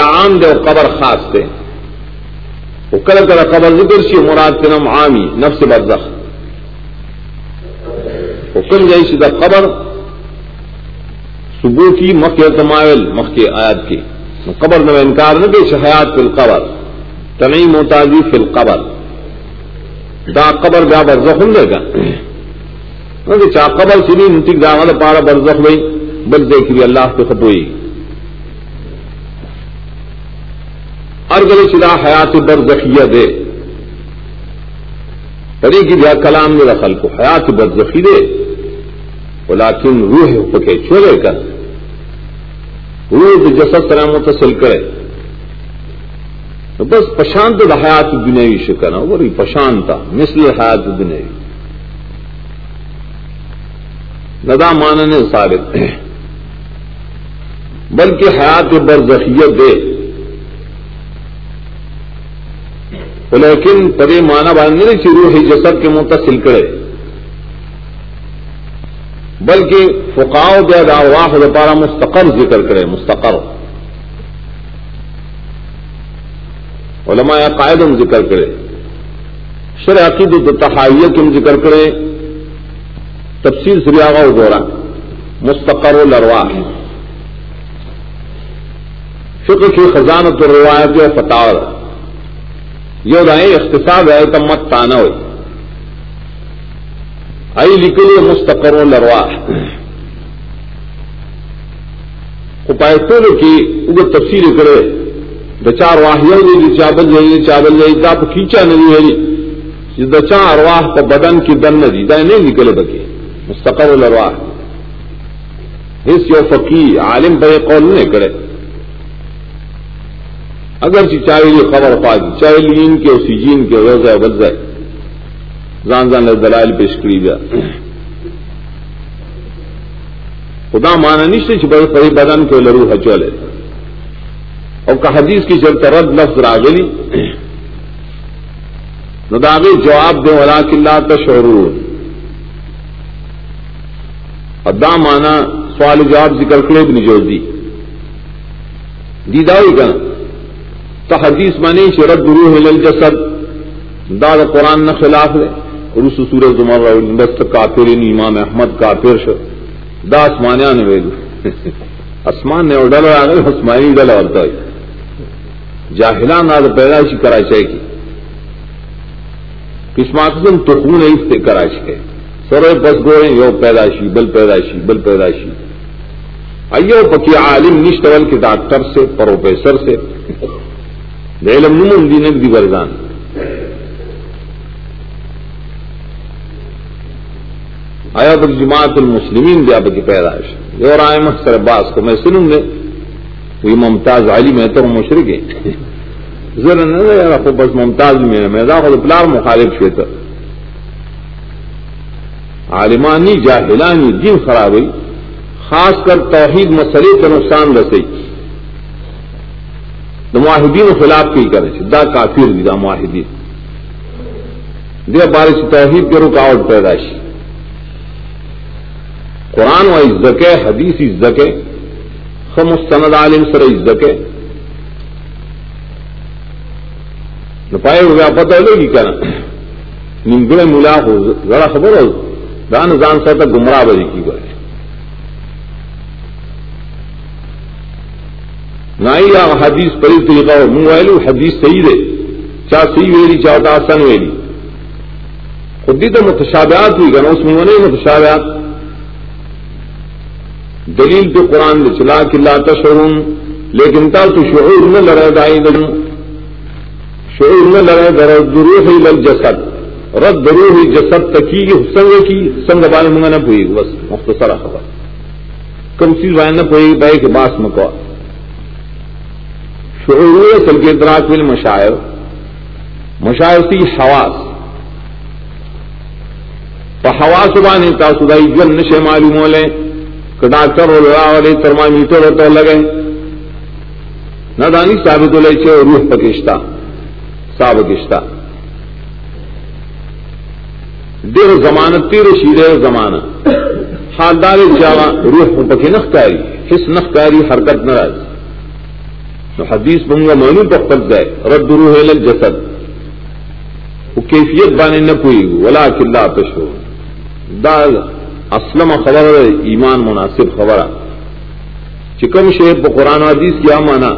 عام دے اور قبر خاص دے۔ وہ کل کل قبر ذکر سی مراد نم عامی نفس برزخ حکم جائی سیدھا قبر صبح کی مکھ تمائل مکھ کے آیات کی قبر میں انکار نہ دے حیات فی القبر تنئی موتازی فی القبر۔ دا قبر بیا برزخ ہوں گا۔ چا قبر سنی نتی دا پارا برزخ ہوئی بل دیکھ بھی اللہ کے خطوئی ارگل چلا حیات برزخیہ دے۔ پری کی بیا کلام نے رخل کو حیات برزخی دے۔ لیکن روح پکے چھوڑے کر روح جسد سر متصل کرے۔ بس پشانت حیات دنیاوی شکر وہ پشانتا مثل حیات دنیاوی۔ ندا ماننے ثابت بلکہ حیات برزخیت دے۔ لیکن پدے مانا باندھنے چی روح جسد کے متصل کرے۔ بلکہ فقاؤ دے دا واہ پارا مستقر ذکر کرے، مستقر۔ علماء قائد ذکر کرے۔ شر عقید تحائیہ کی ذکر کرے۔ تفصیل سریاغا دورا مستقر و لروا فکر کی خزانت و روایت فتح یہ رائے اختصاب ہے تمت تانا ہوئی۔ آئی لکھے مستقر و لروا پائے کی اگر تفصیل کرے دچار واہیا جی چابل جائیے چابل جائیے آپ کھینچا نہیں ہے دچا ارواہ کا بدن کی دن نہ جی دائیں نہیں نکلے بکی۔ مستقر و لرواہ اس یو فقی، عالم بے قول نہیں کرے۔ اگر چاہے یہ خبر پا دی چاہے لین کے اسی جین کے روزہ بل زان زان دلائل پیش کری جا خدا مانا نہیں چھپے پڑی بدن کے لرو ہچولے اور کہ حدیث کی جب رد لفظ راگلی نداغی جواب دے ولا کلّہ تشعرون۔ ادا مانا سوال جواب ذکر کرے بھی نہیں نجو دی۔ دیدائی کا تو حدیث مانی شرد روح الجسد داد قرآن نہ خلاف ہے رس سورج زمر بست کافر امام احمد کافر شو۔ دا اسمانیا نے ویلو۔ اسمان نے ڈل آ گئے اسمانی ڈل اور جاہلان آج پیدائشی کراچے کی۔ قسمات تو خون اس سے کراچی کے۔ سر بس گوئے، یو پیدائشی، بل پیدائشی بل پیدائشی۔ ایو پکی عالم نشتول کے ڈاکٹر سے، پروفیسر سے علم نمون دی نگ دی بردان. آیا بک جماعت المسلمین دیا بکی پیدائش. اور آئے مخصر باس کو میں سنوں گے وہ ممتاز علی میں تو مشرق ہے ذرا نہ بس ممتاز میں میں خود پلار مخالف شوے تو. عالمانی جاہلانی دین خراب ہوئی خاص کر توحید مسئلے کا نقصان رسائی. معاہدین خلاف کی کرے دا کافر دی، دا معاہدین۔ دے بارش توحید کے رکاوٹ پیدائشی قرآن و عزکے حدیث عزکے خم مستند عالم سر عزکے پائے پتہ لے گی کہنا نمگڑے ملا ہو ذرا خبر ہو، دان جان سا تک گمراہ بری کی گئے نہ حدیث پری طریقہ ہو منہ حدیث صحیح دے چاہ صحیح ویلی چاہتا آسان ویلی۔ خودی تو متشابہات ہوئی گا اس میں نہیں متشابہات۔ دلیل تو قرآن دے، چلا کلا تشعرون، لیکن تا تو شعور میں لڑے دائی دن۔ شعور میں لڑے در دروح لل جسد رد دروح جسد تکی کی سنگ کی، سنگ بال منگا نہ پوئی بس مختصر خبر۔ کم چیز وائن نہ پوئی بھائی کے باس مکوا۔ شعور اصل کے ادراک بل مشاعر. مشاعر سی حواس. تو حواس بانی تا سدائی جن نشے معلوم ہو لیں کہ ڈاکٹر ہو لڑا والے ترما میٹر ہوتا لگے. نہ دانی ثابت ہو لے روح پکشتا ساب کشتا. دیر زمانت تیر شیر زمانہ. حالدار جاوا روح پکی نخکاری، حس نخکاری حرکت نہ راضی حدیث منگا مانو پختل جائے، رد روح الجسد۔ وہ کیفیت بانے نہ کوئی ولا کلّا تشو دا اسلم خبر ایمان مناسب خبر چکم شیخ پہ قرآن حدیث کیا مانا؟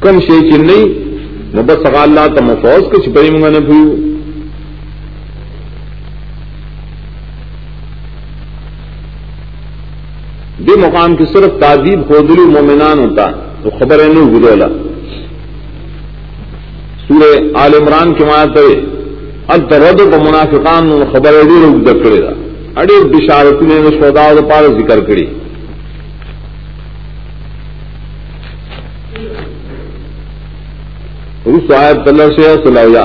کم شیخ نہیں نبت سگا اللہ تم فوج کے چھپائی منگا نہ بھیو دے مقام کی صرف تعدیب خودل مومنان ہوتا، تو خبر ہے نہیں گرولا سورہ آل عمران کے مایا الترد کو منافقان خبر ہے کرے گا اڑے بشارت نے سودا پار ذکر کری۔ اس آیت اللہ سے سلایا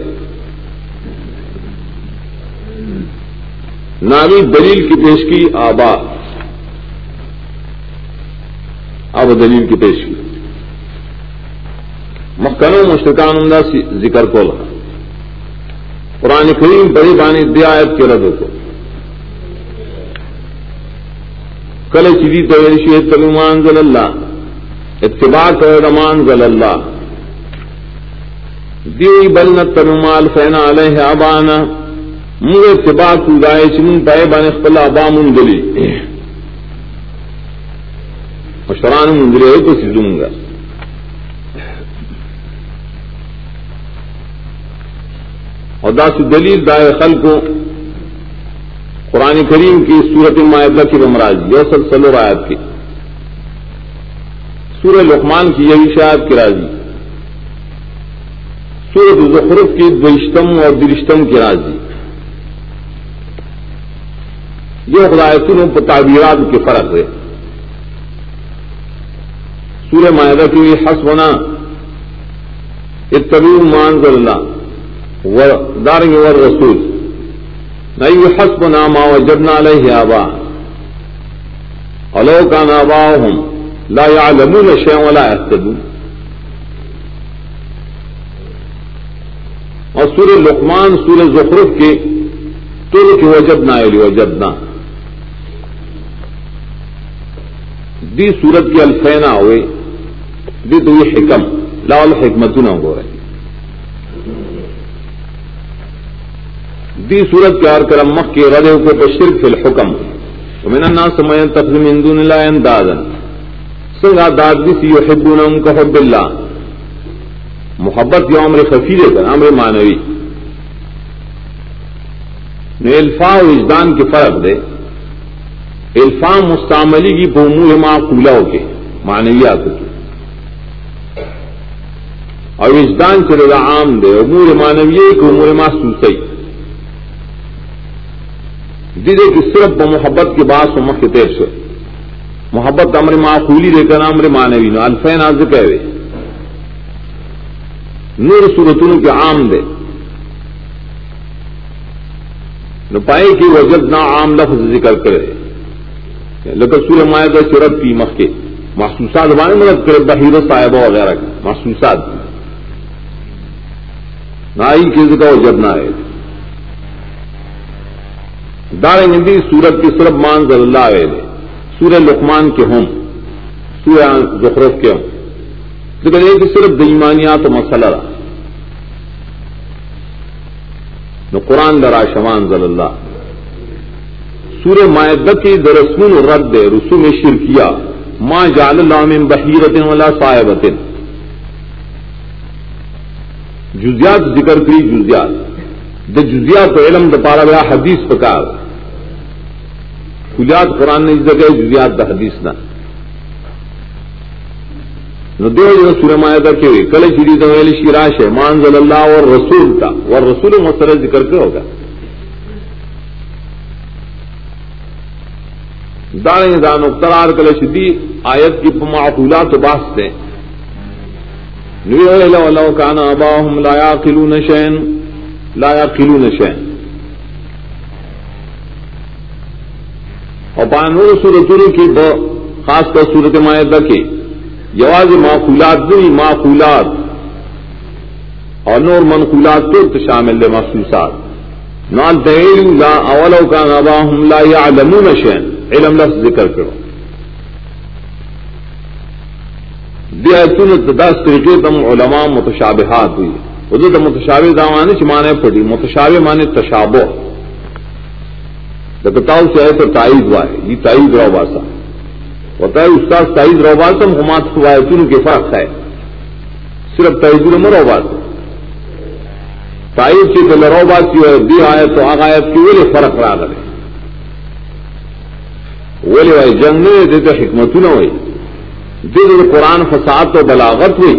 نامی دلیل کی پیش کی، آبا. اب دلیل کی پیش کی. مکھنوں مشتقان ذکر کو لگا قرآن کریم بڑی بانی دیات کے رد کو. کل چیری تو تلمان ضل اللہ. اتباع کر رمان ضل اللہ. دی بلن تلمال فینا علیہ آبانا. منگ اتباع کو گائے چمن پائے بان خپل ابا منگلی مشران منگلی ہے تو سیزوں گا. اور داس دلیل دائے خل کو قرآن کریم کی صورت معاہدہ کی بمراج یہ سب سلو رایت کی. سورہ لقمان کی یہی شاید کی راضی سورت زخرف کی دوشتم اور درشتم کی راضی یہ خدایتوں پر تعبیرات کے فرق ہے۔ سورہ معاہدہ کی لیے حس بنا اتبی مان اللہ دارنگ ور رسول نئی حس بنا ما جبنا علیہ آبا۔ الو کا نابا ہوں لا يعلمون شيئا ولا يهتدون اور سورہ لقمان، سورہ زخرف کے تل کی وجب نہ وجب دی صورت کی الفینا ہوئے، دی تو یہ حکم، لال حکمت نہ ہو رہی دی صورت کے اور کرم مخ کے ردے کو بشر فی الحکم۔ تو میں نے سمے تقسیم ہندو نلائن دادن سنگا داد بھی سی حب کا حب اللہ۔ محبت یا عمر خفیرے کر، عمر مانوی میں الفا وجدان کے فرق دے۔ الفام مستعملی کی بومو ماں پھولا ہو کے مانویات کی اور وجدان چلے گا عام دے امور مانوی کہ امور ماں سوسئی دیدے کہ صرف محبت کے بعد سمک کے تیر سے محبت امر معقولی دے کر امر مانوی نو۔ الفین آز کہ نور صورتوں کے عام دے۔ نو پائے کہ وجد نہ عام لفظ ذکر کرے۔ لکه سوره مائده چې رب کی مخکې. محسوسات باندې مدد کړ بحیره وغیرہ کا محسوسات. نائی کی ذکر جب نہ آئے دار ہندی سورت کی صرف مان ضل اللہ آئے سورہ لقمان کے ہوں سورہ زخرف کے ہوں ذکر یہ کہ صرف دیمانیات مسئلہ رہا نو قرآن درا شمان ضل اللہ سور معدت کی درسمن رد رسوم شرکیا ماں جال اللہ من بحیرت ولا صاحبت جزیات ذکر کری جزیات. د جزیات علم د پارا گیا حدیث پکار. خجات قرآن نے جگہ جزیات دا حدیث نہ دو جو سورہ معاہدہ کے ہوئے کل شری دلی شراش ہے مان ضل اللہ اور رسول کا. اور رسول مسئلہ ذکر کے ہوگا؟ داریں دان اخترار کل شدی آیت کی معقولات باستے لو کان اباہم لا یاقلون شین، لا یاقلون شین۔ اور پانور صورتوں کی دو خاص کر صورت معاہدہ کی یواز معقولات دی معقولات۔ اور نور منقولات تو شامل دے محسوسات نال دہیل لا، اولو کا نبا ہم لا یعلمون شین۔ علم لفظ ذکر کرو۔ دی ایتون دس طریقے تم علماء متشابہات ہوئی ادو تو متشابہ دامانے چمانے پڑی متشابہ مانے تشابہ بتاؤ سے ہے تو تائید ہوا ہے یہ تائید رو باسا ہوتا ہے استاد تائید رو باسا ہمات ہوا ہے کے فرق ہے صرف تائید میں رو باسا تائید سے تو لرو باسی ہے دی آئے تو آغایت کی ویلے فرق را گئے ویلے بھائی جنگ نہیں دیتے حکمت نہ ہوئی دل قرآن فساد تو بلاغت ہوئی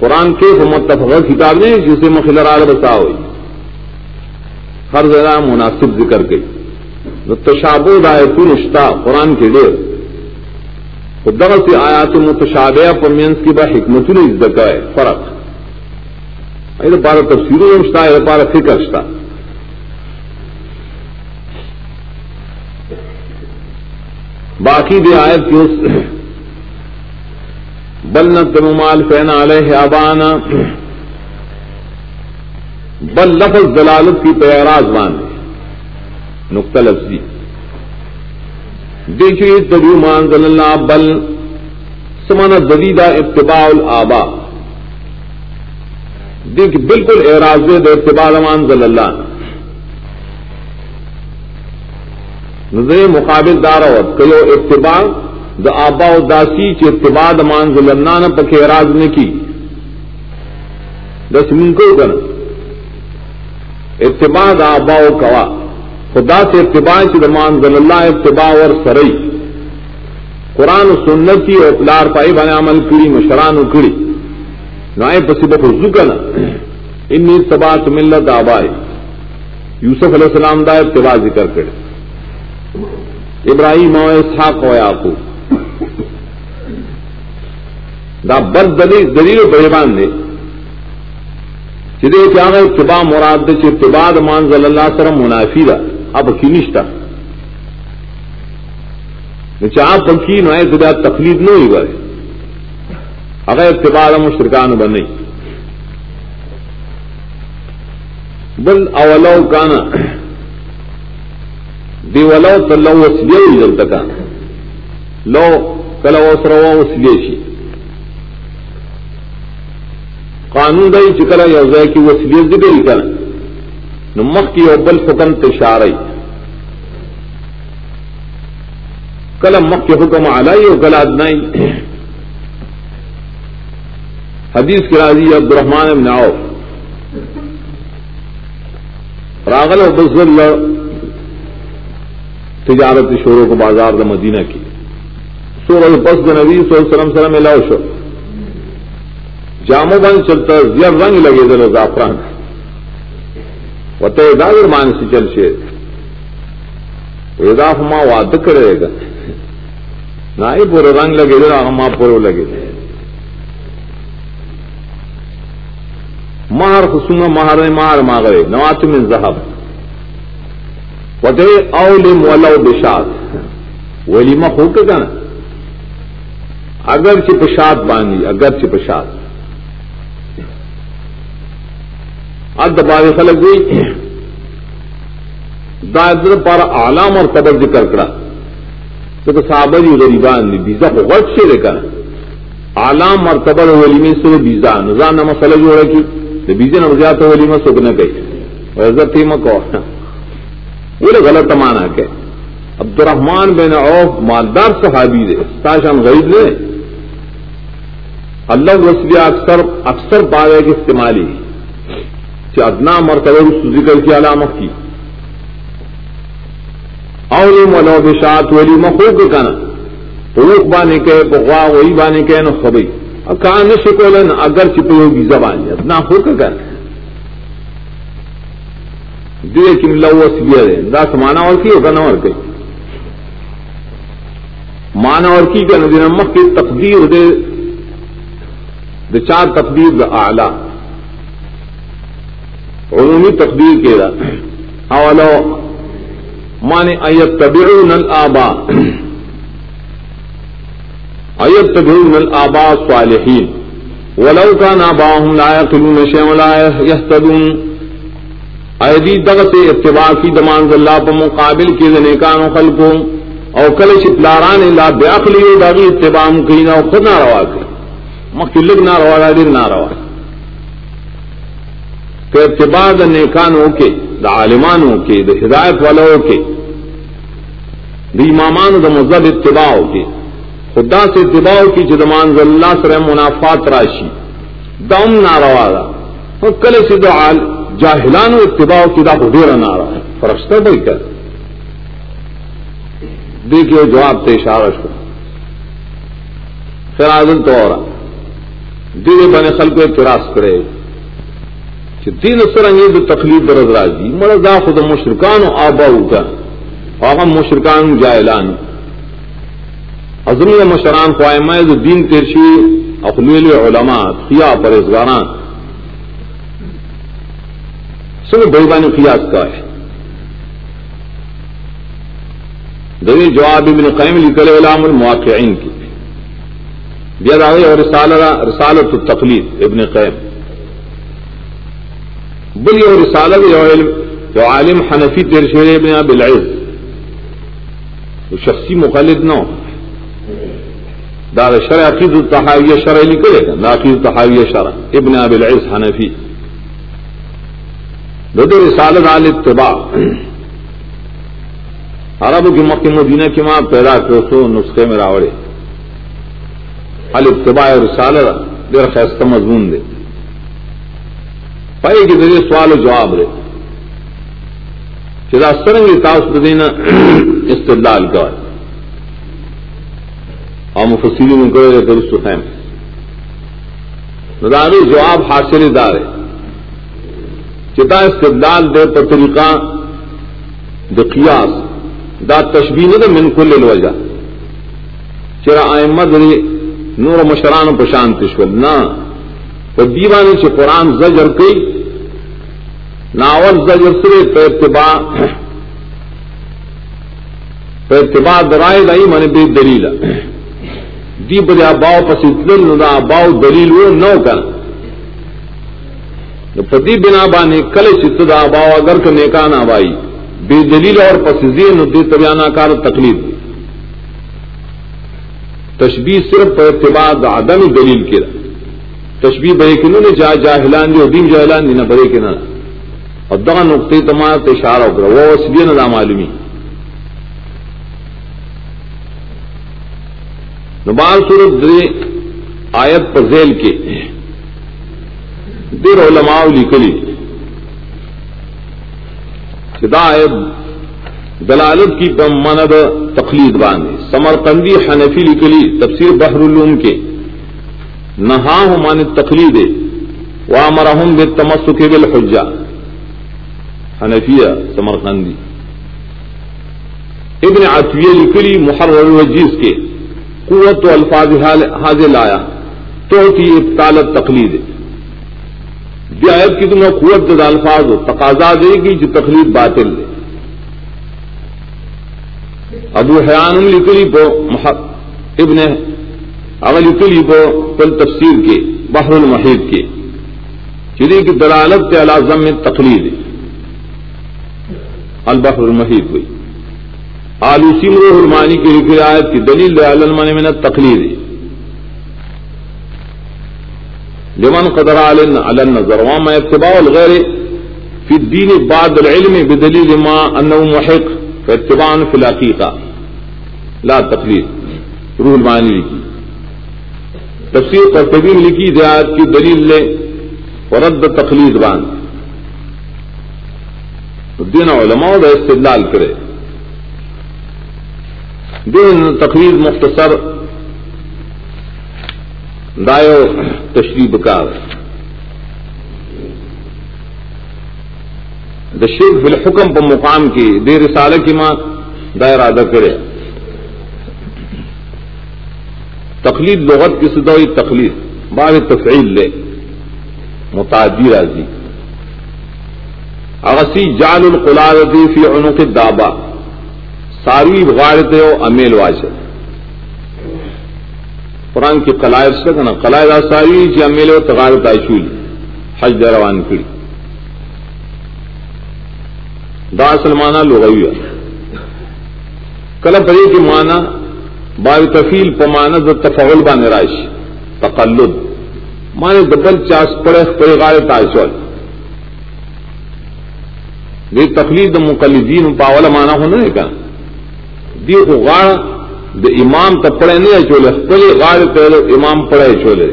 قرآن کے متفق کتاب نہیں جسے مخلر بسا ہوئی ہر جگہ مناسب ذکر گئی تشاب دایت رشتہ قرآن کے لیے خدا سے آیات متشابہ پرمینس کی بات حکمت نے اس ہے فرق. ارے پارا تفصیلوں رشتہ ہے پارا فکر رشتہ باقی بھی آیت کی اس بل نہ فین علیہ ابانا بل لفظ دلالت کی پیراز مان نقطہ لفظی۔ دیکھیے تبھی مان ضل اللہ بل سمانا دلیدہ اتباع الآبا دیکھ بالکل اعراض دے اتباع مان ضل اللہ۔ نظر مقابل دار اور کئیو اتباع دا آبا و داسی چ اتباع مان ضل اللہ نے پکے اعراض نے کی دس من کو کرنا اتباع دا آبا و کوا۔ خدا سے اتباع کی دمان ضل اللہ اتباع اور سرئی قرآن و سنتی اور پلار پائی بنے عمل کڑی مشران کڑی نائے پسی بخو کا ان ملت آبائے یوسف علیہ السلام دا اتباع ذکر کرے۔ ابراہیم و اسحاق و یعقوب۔ دا بد دلیل دلیل بہبان دے۔ چدے کیا گئے اتباع مراد دے اتباع مان ضل اللہ سر منافی دا۔ اب کی نشتا۔ چاہ پنکی نو ہے تقلید نو ہی گئے اگر اتباع مشرکان بنے بل اولو کانا۔ دی ولو تلو وسلیه وی دلته کا لو کله وسره وسلیه شي. قانون دای چې کله یو ځای کې وسیله ذکر کړه نو مخ کې یو بل حکم تشارای کله مخ کې حکم علی او کله ادنای حدیث کی راضی عبد الرحمن بن عوف. راغل و بزر تجارت شوروں کو بازار دا مدینہ کی۔ سورہ پس نبی صلی اللہ علیہ وسلم سلام ملاؤ شو۔ جامو بند چلتا زیر رنگ لگے دل زعفران۔ وتے داگر مان سے چل شے۔ ودا ہما وعد کرے گا۔ نہ ہی پورے رنگ لگے دل ہما پورے لگے دل مہر خسوم مہر مہر ماغرے نوات من ذهب وتے اول مولو بشاد. ولیمہ ہو کے نا اگر چپشاد باندھی اگر چپشاد اد دبارے خلق ہوئی. دادر پر آلام اور قبر ذکر کرا. تو صحابہ جی غریبان نے بیزا کو غرض سے لے کر آلام اور قبر ولی میں سے بیزا نظام نہ مسئلہ جو ہے کہ بیزے نہ زیادہ ولی میں سکھ نہ گئی. عزت تھی میں کو وہ غلط مانا کہ عبد الرحمان بن عوف مالدار صحابی دے تاشان غریب نے اللہ وسیع اکثر اکثر پاوے کے استعمالی۔ کہ ادنا مرتبہ اس ذکر کی علامت کی۔ اور ملو بشات ولی مخوق کنا حقوق بانے کے بغوا وہی بانے کے نو خبئی کان شکولن اگر چپے ہوگی زبان۔ ادنا ہو کر دیے کم لو وسیع ہے دا سمانا اور کی ہوگا نہ اور کہیں مانا اور کی کا ندی نمک کی تقدیر دے۔ دے چار تقدیر دا اعلی۔ عمومی تقدیر کے دا۔ اولو مانے ایت تبعون الابا ایت تبعون الابا صالحین۔ ولو كان آباهم لا يقلون شيئا ولا يهتدون ایدی دغ سے اتباع کی دمان اللہ پر مقابل کی نیکان و خلقوں، او کل شپلاران لا بیاقلی داغی اتباع مقین او خود ناروا کی مقلق ناروا دا، دیر ناروا۔ کہ اتباع دا نیکان ہو کے، دا عالمان ہو کے، دا ہدایت والا ہو کے دا امامان دا مذہب اتباع ہو کے خدا سے اتباع کی جدمان اللہ سر منافات راشی۔ دم ناروا دا۔ کل سے دا جاہلان و اتباع کی دا خدیر ناروا فرشتہ بھائی کر دیکھیے جواب تے اشارہ شو پھر آدل تو اور دل بنے خل کو اعتراض کرے کہ دین سرنگی تو تکلیف درد راجی مرضا خود مشرکان و آبا کا آغا مشرکان جائلان عظمی مشران خواہمہ جو دین تیرشی، اقلیل علماء خیا پرزگاران سب بیبانی قیاس کا ہے۔ دوی جواب ابن قیم لکل علام المواقعین کی۔ بیا داوی اور رسالت التقلید ابن قیم۔ بلی اور رسالت یو علم جو عالم حنفی تیر شیر ابن اب العز۔ شخصی مخلد نو۔ دار شرع عقید التحاویہ شرع لکلے گا دا عقید التحاویہ شرع ابن اب العز حنفی۔ دو رسالت آل اتباع۔ عرب کی مکہ مدینہ کی ماں پیدا کرو سو نسخے میں راوڑے۔ الابتباع رسال دیر خیستہ مضمون دے۔ پائے کہ دے سوال و جواب دے۔ چلا سرنگ تاس دینا استدلال کا اور مفسری میں کرے درست خیم نداری جواب حاصل دار ہے چتا استدلال دے پر طریقہ د قیاس، دا تشبیح دا من کل الوجہ۔ چرا احمد نور مشران پشان تشول نا تو دیوانی چھ قرآن زجر کئی، ناول زجر سرے تو اتباع تو اتباع درائے لائی من بے دلیل۔ دی بدے باؤ پسیتل نو باؤ دلیل وہ نو کر۔ پتی بنا بانے کل چت دا باؤ اگر کہ نیکان آبائی بے دلیل اور پسیزی ندی طبیانہ کار تکلیف تشبیح صرف پر اتباع عدم دلیل کی تشبیح بے کنو نے جا جاہلان دی دین جاہلان دی نہ بڑے کے نہ. اور دغا نقطے تمام اشارہ کرا وہ اسبی نہ معلومی. نبال صورت دے آیت پر ذیل کے. دیر علماء لکلی ہدایت دلالت کی مند تقلید باندھے سمر قندی حنفی لکلی تفسیر بحر العلوم کے. نہا ہوں مان تقلید. وا مرحم بے تمسک بل حنفیہ سمر قندی ابن عطویہ لکلی محرر الوجیز کے. قوت و الفاظ حاضر لایا. تو تھی ابتالت تقلید. آیت کی تمہیں قوت دد الفاظ ہو، تقاضا دے گی جو تکلیف باطل دے۔ ابو حیان لکلی پو ابن اغل لکلی پو، پل تفسیر کے، بحر المحید کے۔ چری کی دلالت کے علازم میں تقلید۔ البحر المحید ہوئی۔ آلوسی مروح المانی کی لکھی آیت کی دلیل علمانی میں تقلید ہے لمن قدر على النظر وما اتباع الغير في الدين بعد العلم بدليل ما انه محق، فاتباع في الحقيقه لا تقليد. روح المعانی لکھی تفسیر قرطبی میں لکھی دیات کی دلیل لے ورد تقلید باندھ دین علماء دا استدلال کرے. دین تقریر مختصر دایو تشریف کار د شرک فی الحکم په مقام کې د رساله کې ما دا اراده کړې. تقلید لغت کی سدوئی تقلید. بار تفعیل لے متعدی راضی اغسی جال القلادی فی عنق دابا ساری غارتے ہو امیل واجب قرآن کی قلائد سے کہنا قلائد ساری جی امیل و تغارت آشول حج دروان کڑی دا سلمانا لغوی کل پری کی مانا بار تفیل پمانا د تفول با نراش تقلد. مانے دبل چاس پڑے پڑے غار تاجول دی تقلید مقلدین پاول مانا ہونا ہے کہا دی کو غار د امام ته پڑے نہیں چولے خپل غار ته امام پڑے چولے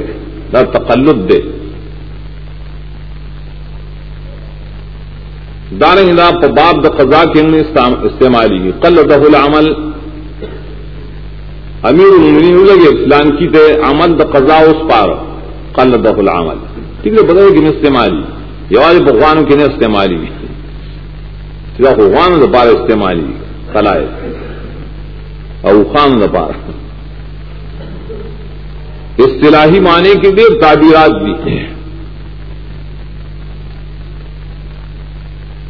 دا تقلد دے دارنگ دا باب د قضا کے استعمالی کی قل العمل. امیر المنین لگے اسلام کی تے عمل د قضا اس پار قل دہ العمل ٹھیک ہے بدل کی استعمالی یہ بھگوان کی نے استعمالی بھگوان پار استعمالی کلائے اور خان پار. اصطلاحی معنی کے دیر تعبیرات بھی. ہیں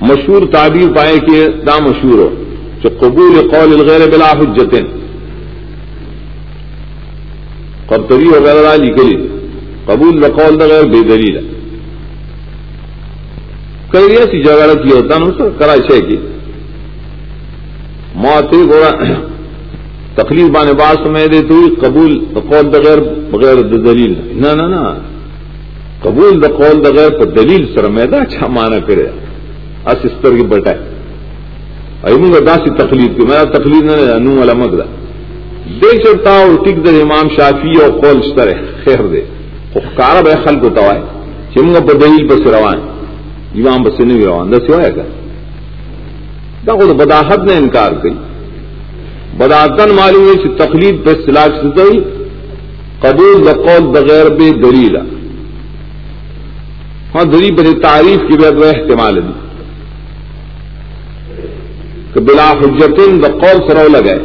مشہور تعبیر پائے کہ دا مشہور ہو. جو قبول قول الغیر بلا حجتیں قبطری وغیرہ لکھلی. قبول قول دا غیر بے دلیل. کئی ایسی جگہ کی ہوتا نا سر کراچے کی. موتی گوڑا تکلیف بانے بات سمے دے تو قبول قول دا غیر بغیر دلیل. نہ نہ نہ. قبول دا قول دا غیر پر دلیل سر میں دا اچھا مانا کرے. اس استر کی بٹائے ایمون کا داسی تقلید کی میرا تقلید نہ انو والا مگدا. دیکھ چلتا اور ٹک در امام شافی اور قول ستر خیر دے. کارا بے خل کو توائے چمگا بدہیل بس روان. امام بس نہیں روان. دس ہوا ہے دا خود بداحت نے انکار کی. بداحتن معلوم ہے تقلید پہ سلاج سے قبول بقول بغیر بے دلیل ہاں دلی بڑی تعریف کی بے احتمال دی کہ بلا حجتن دا قول سرو لگے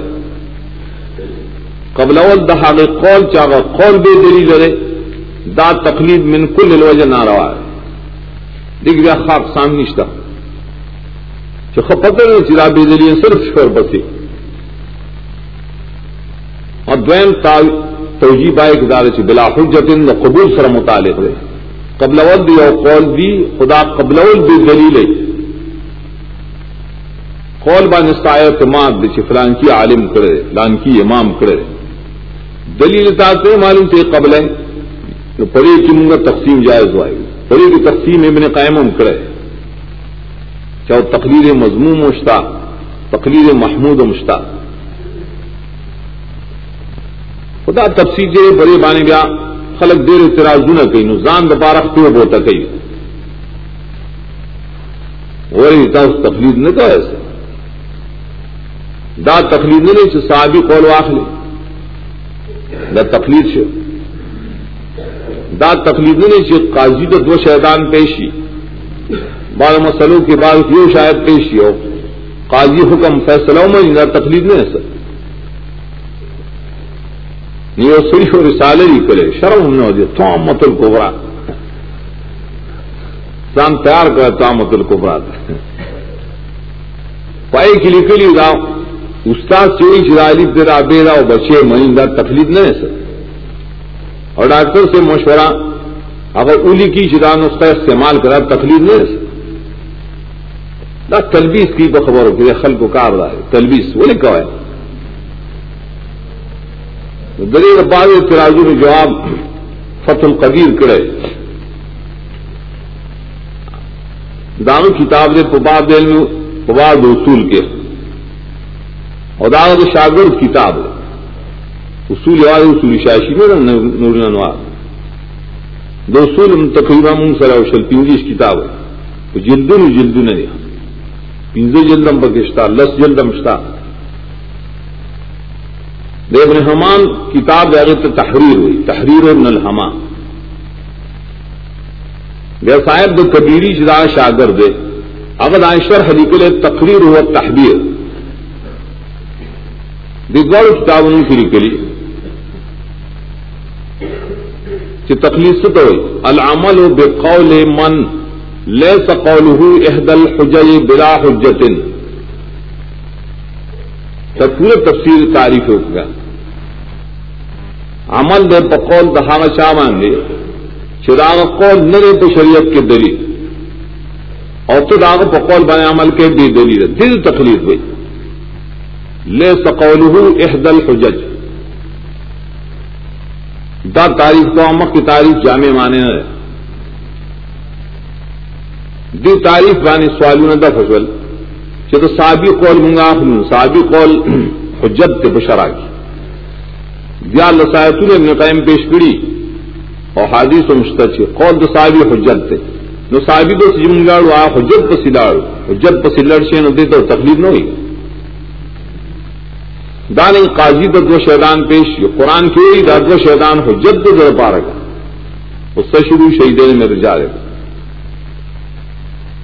قبل اول دا قول چاہا، قول بے دلی لرے دا تقلید من کل الوجہ نہ روا ہے۔ دیکھ بیا خواب سام نشتا جو خپتر نے چرا بے دلی صرف شور بسی۔ اور دویم توجیب آئے کہ دارے چی بلا حجتن دا قبول سر متعلق رہے قبل اول دی او قول دی، خدا قبل اول بے دلیل قول با نستا اعتماد دے فلان کی عالم کرے، فلان کی امام کرے۔ دلیل سے معلوم تھے قبل ہے۔ تو پڑے کی منگا تقسیم جائز ہوئے۔ پڑے کی تقسیم ابن قائم کرے۔ چاہے تقریر مضموم مشتا تقریر محمود و مشتا خدا تفصیل جے بڑے بانے گیا، خلق دیر اعتراض نہ کہیں نظام دپارخ تو ہوتا کہیں اور تقلید نہ کہ ایسے دا تقلید نہیں سے صحابی قول واخلے دا تقلید سے دا تقلید نہیں سے قاضی تو دو شہدان پیشی۔ بعض مسلوں کے بعد یہ شاید پیشی ہو۔ قاضی حکم فیصلہ میں دا تقلید نہیں ہے سر یہ صرف اور رسالے ہی کرے، شرم ہم نے ہو دیا تو مت القبرا سام تیار کرے تو مت القبرا پائے کی لکھ لی استاد چوری چرالی تیرا بیرا اور بچے مہندہ تکلیف نہیں ہے سر۔ اور ڈاکٹر سے مشورہ، اگر اولی کی چران اس کا استعمال کرا، تکلیف نہیں ہے سر۔ تلبیس کی بخبر ہو کہ خل کو کار رہا ہے، تلبیس، وہ لکھا ہے۔ دلی بعد ترازو میں جواب فتح القدیر کرے۔ دانو کتاب دے پباب دل میں پباب اصول کے۔ اور داغ شاگرد کتاب۔ اصول یاد اصول شاشی میں نور نوار دو اصول تقریباً سر اوشل پنجیش کتاب۔ ہے جلد جلد نے پنجے جلدم بکشتا لس جلدم شتا۔ دیکھ رحمان کتاب جاگے تو تحریر ہوئی، تحریر اور نلحما صاحب دو کبیری جدا شاگرد اگر عائشر حلیقل تقریر ہوا تحبیر۔ دگوڑ کتابوں کی نکلی کہ تکلیف تو العمل بے قول من لے سقول احد الحجل بلا حجتن۔ پورے تفصیل تعریف ہو گیا۔ عمل دے پقول دہانا شاہ مانگے چراغ قول نہ دے تو شریعت کے دلیل۔ اور تو داغ پقول بنے عمل کے بے دلیل۔ دل تکلیف ہوئی۔ لے سقول احد الحجج۔ دا تاریخ تو امک کی تاریخ جامع مانے نہ دی تاریخ بانی سوالوں دا فصل کہ تو صابی قول منگا صابی قول حجت تے بشرا کی۔ دیا لسایتوں ابن قائم پیش کری اور حادیث و مشتچ قول تو صابی حجت تے نو صابی کو سجمگاڑو آ حجت پسیلاڑو حجت پسیلڑ سے نو دے تو تکلیف نہ ہوئی دان قاضی تو دو شیدان پیش یہ قرآن کی ہوئی دا دو شیدان ہو جد جو پا رکھا اس سے شروع شہید میں رجا رہے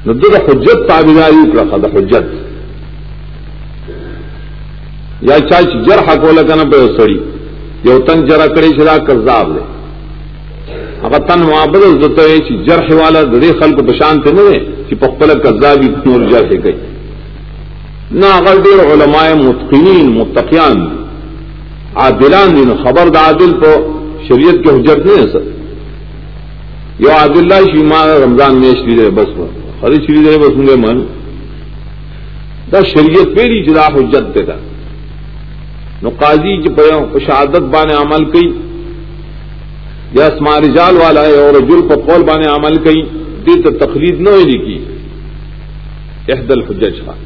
ندو دا حجت تابداری رکھا دا حجت. یا چاچ جر حق والا کا نہ پہ سڑی یا تن جرا کرے چلا کزاب لے اگر تن محبت جرح والا دے خلق بشانت نہ کہ پخپل کزابی نور جرح گئی۔ نہ اگر دیر علماء متقین متقیان عادلان دین خبر دا عادل تو شریعت کے حجت نہیں ہے سر۔ یہ عادل اللہ شیما رمضان میں شری رہے بس خری شری رہے بس مجھے من۔ دا شریعت پیری جدا حجت دے گا نو قاضی کی شہادت بان عمل کئی، یا اسما رجال والا ہے اور جل کو قول بان عمل کئی دل تو تقلید نہ ہوئی کی احدل حجت خان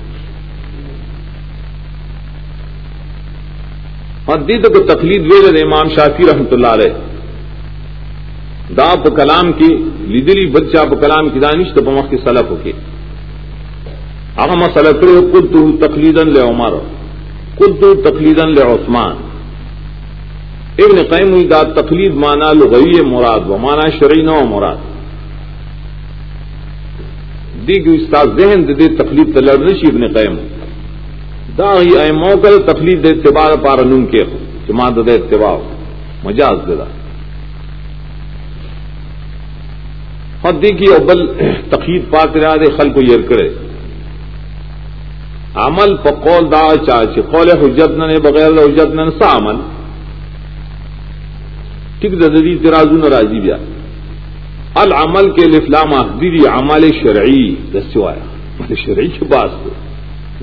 ہاں، حدید کو تقلید وے امام شافی رحمۃ اللہ علیہ۔ دا پا کلام کی، لیدلی بچہ پا کلام کی دانش تو پمخ کی سلف ہو کے اگر مسئلہ کرو خود تقلیدن لے عمر۔ خود تقلیدن لے عثمان ابن قیم ہوئی دا تقلید مانا لغوی مراد و مانا شرعی نو مراد. دی استاد ذہن دے تقلید تلرنشی ابن قیم. دا ہی اے موکل تکلیف دے اتباع پار نون کے جماعت دے اتباع مجاز دے دا. حد کی ابل تقید پات رہا دے خل کو یر کرے. عمل پقول دا چاچ قول حجت نے بغیر حجت نے سا عمل. ٹھیک ددی ترازو نہ بیا. العمل کے لفلام دیدی عمل شرعی دسو آیا شرعی کے پاس تو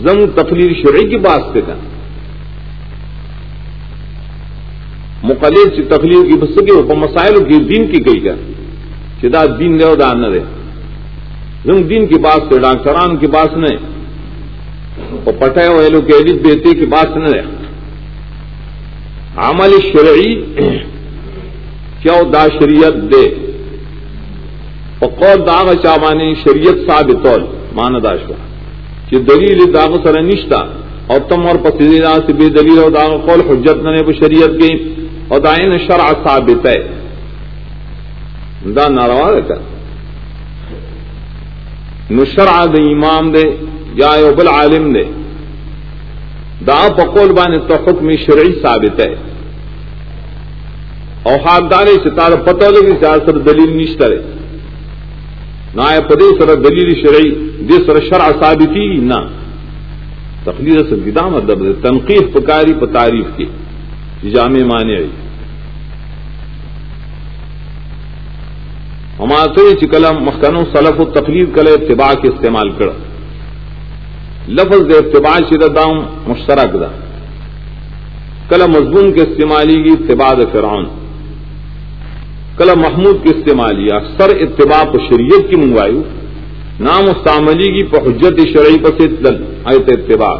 زم تقریر شرعی کی بات سے کہنا مقلد سے تقریر کی بس کے مسائل کی دین کی کہی کر چدا دین دے دا نہ دے. زم دین کی بات سے ڈاکٹران کی بات نہیں اور پٹائے ہوئے لوگ ایڈٹ دیتے کی بات نہ رہے عمل شرعی کیا دا شریعت دے؟ اور قول داغ چاوانی شریعت ثابت مان داشوا کہ دلیل داغ سر نشتا اور تم اور پسندیدہ سے بے دلیل اور داغ قول حجت نے شریعت کی اور دائن شرع ثابت ہے۔ دا ناروا رہتا۔ نشرع دے امام دے۔ یا بل عالم دے دا پقول بان تو حکم شرعی ثابت ہے. اور حاقدار سے تار پتہ لگی سیاست دلیل نشتر ہے نہ پدے سر دلیل شرعی دے سر شرع ثابتی نہ تقریر سے گدا مطلب تنقید پکاری پ تعریف کی جامع مانے آئی ہمارے چکلم مخنو سلف و تقریر کل اتباع کے استعمال کر لفظ دے اتباع شدہ داؤں، مشترک دا۔ کل مضمون کے استعمالی کی اتباع فرعون۔ کل محمود کے استعمال یا سر اتباع کو شریعت کی منگوائیو۔ نام استعملی کی حجت شرعی پر سے آیت اتباع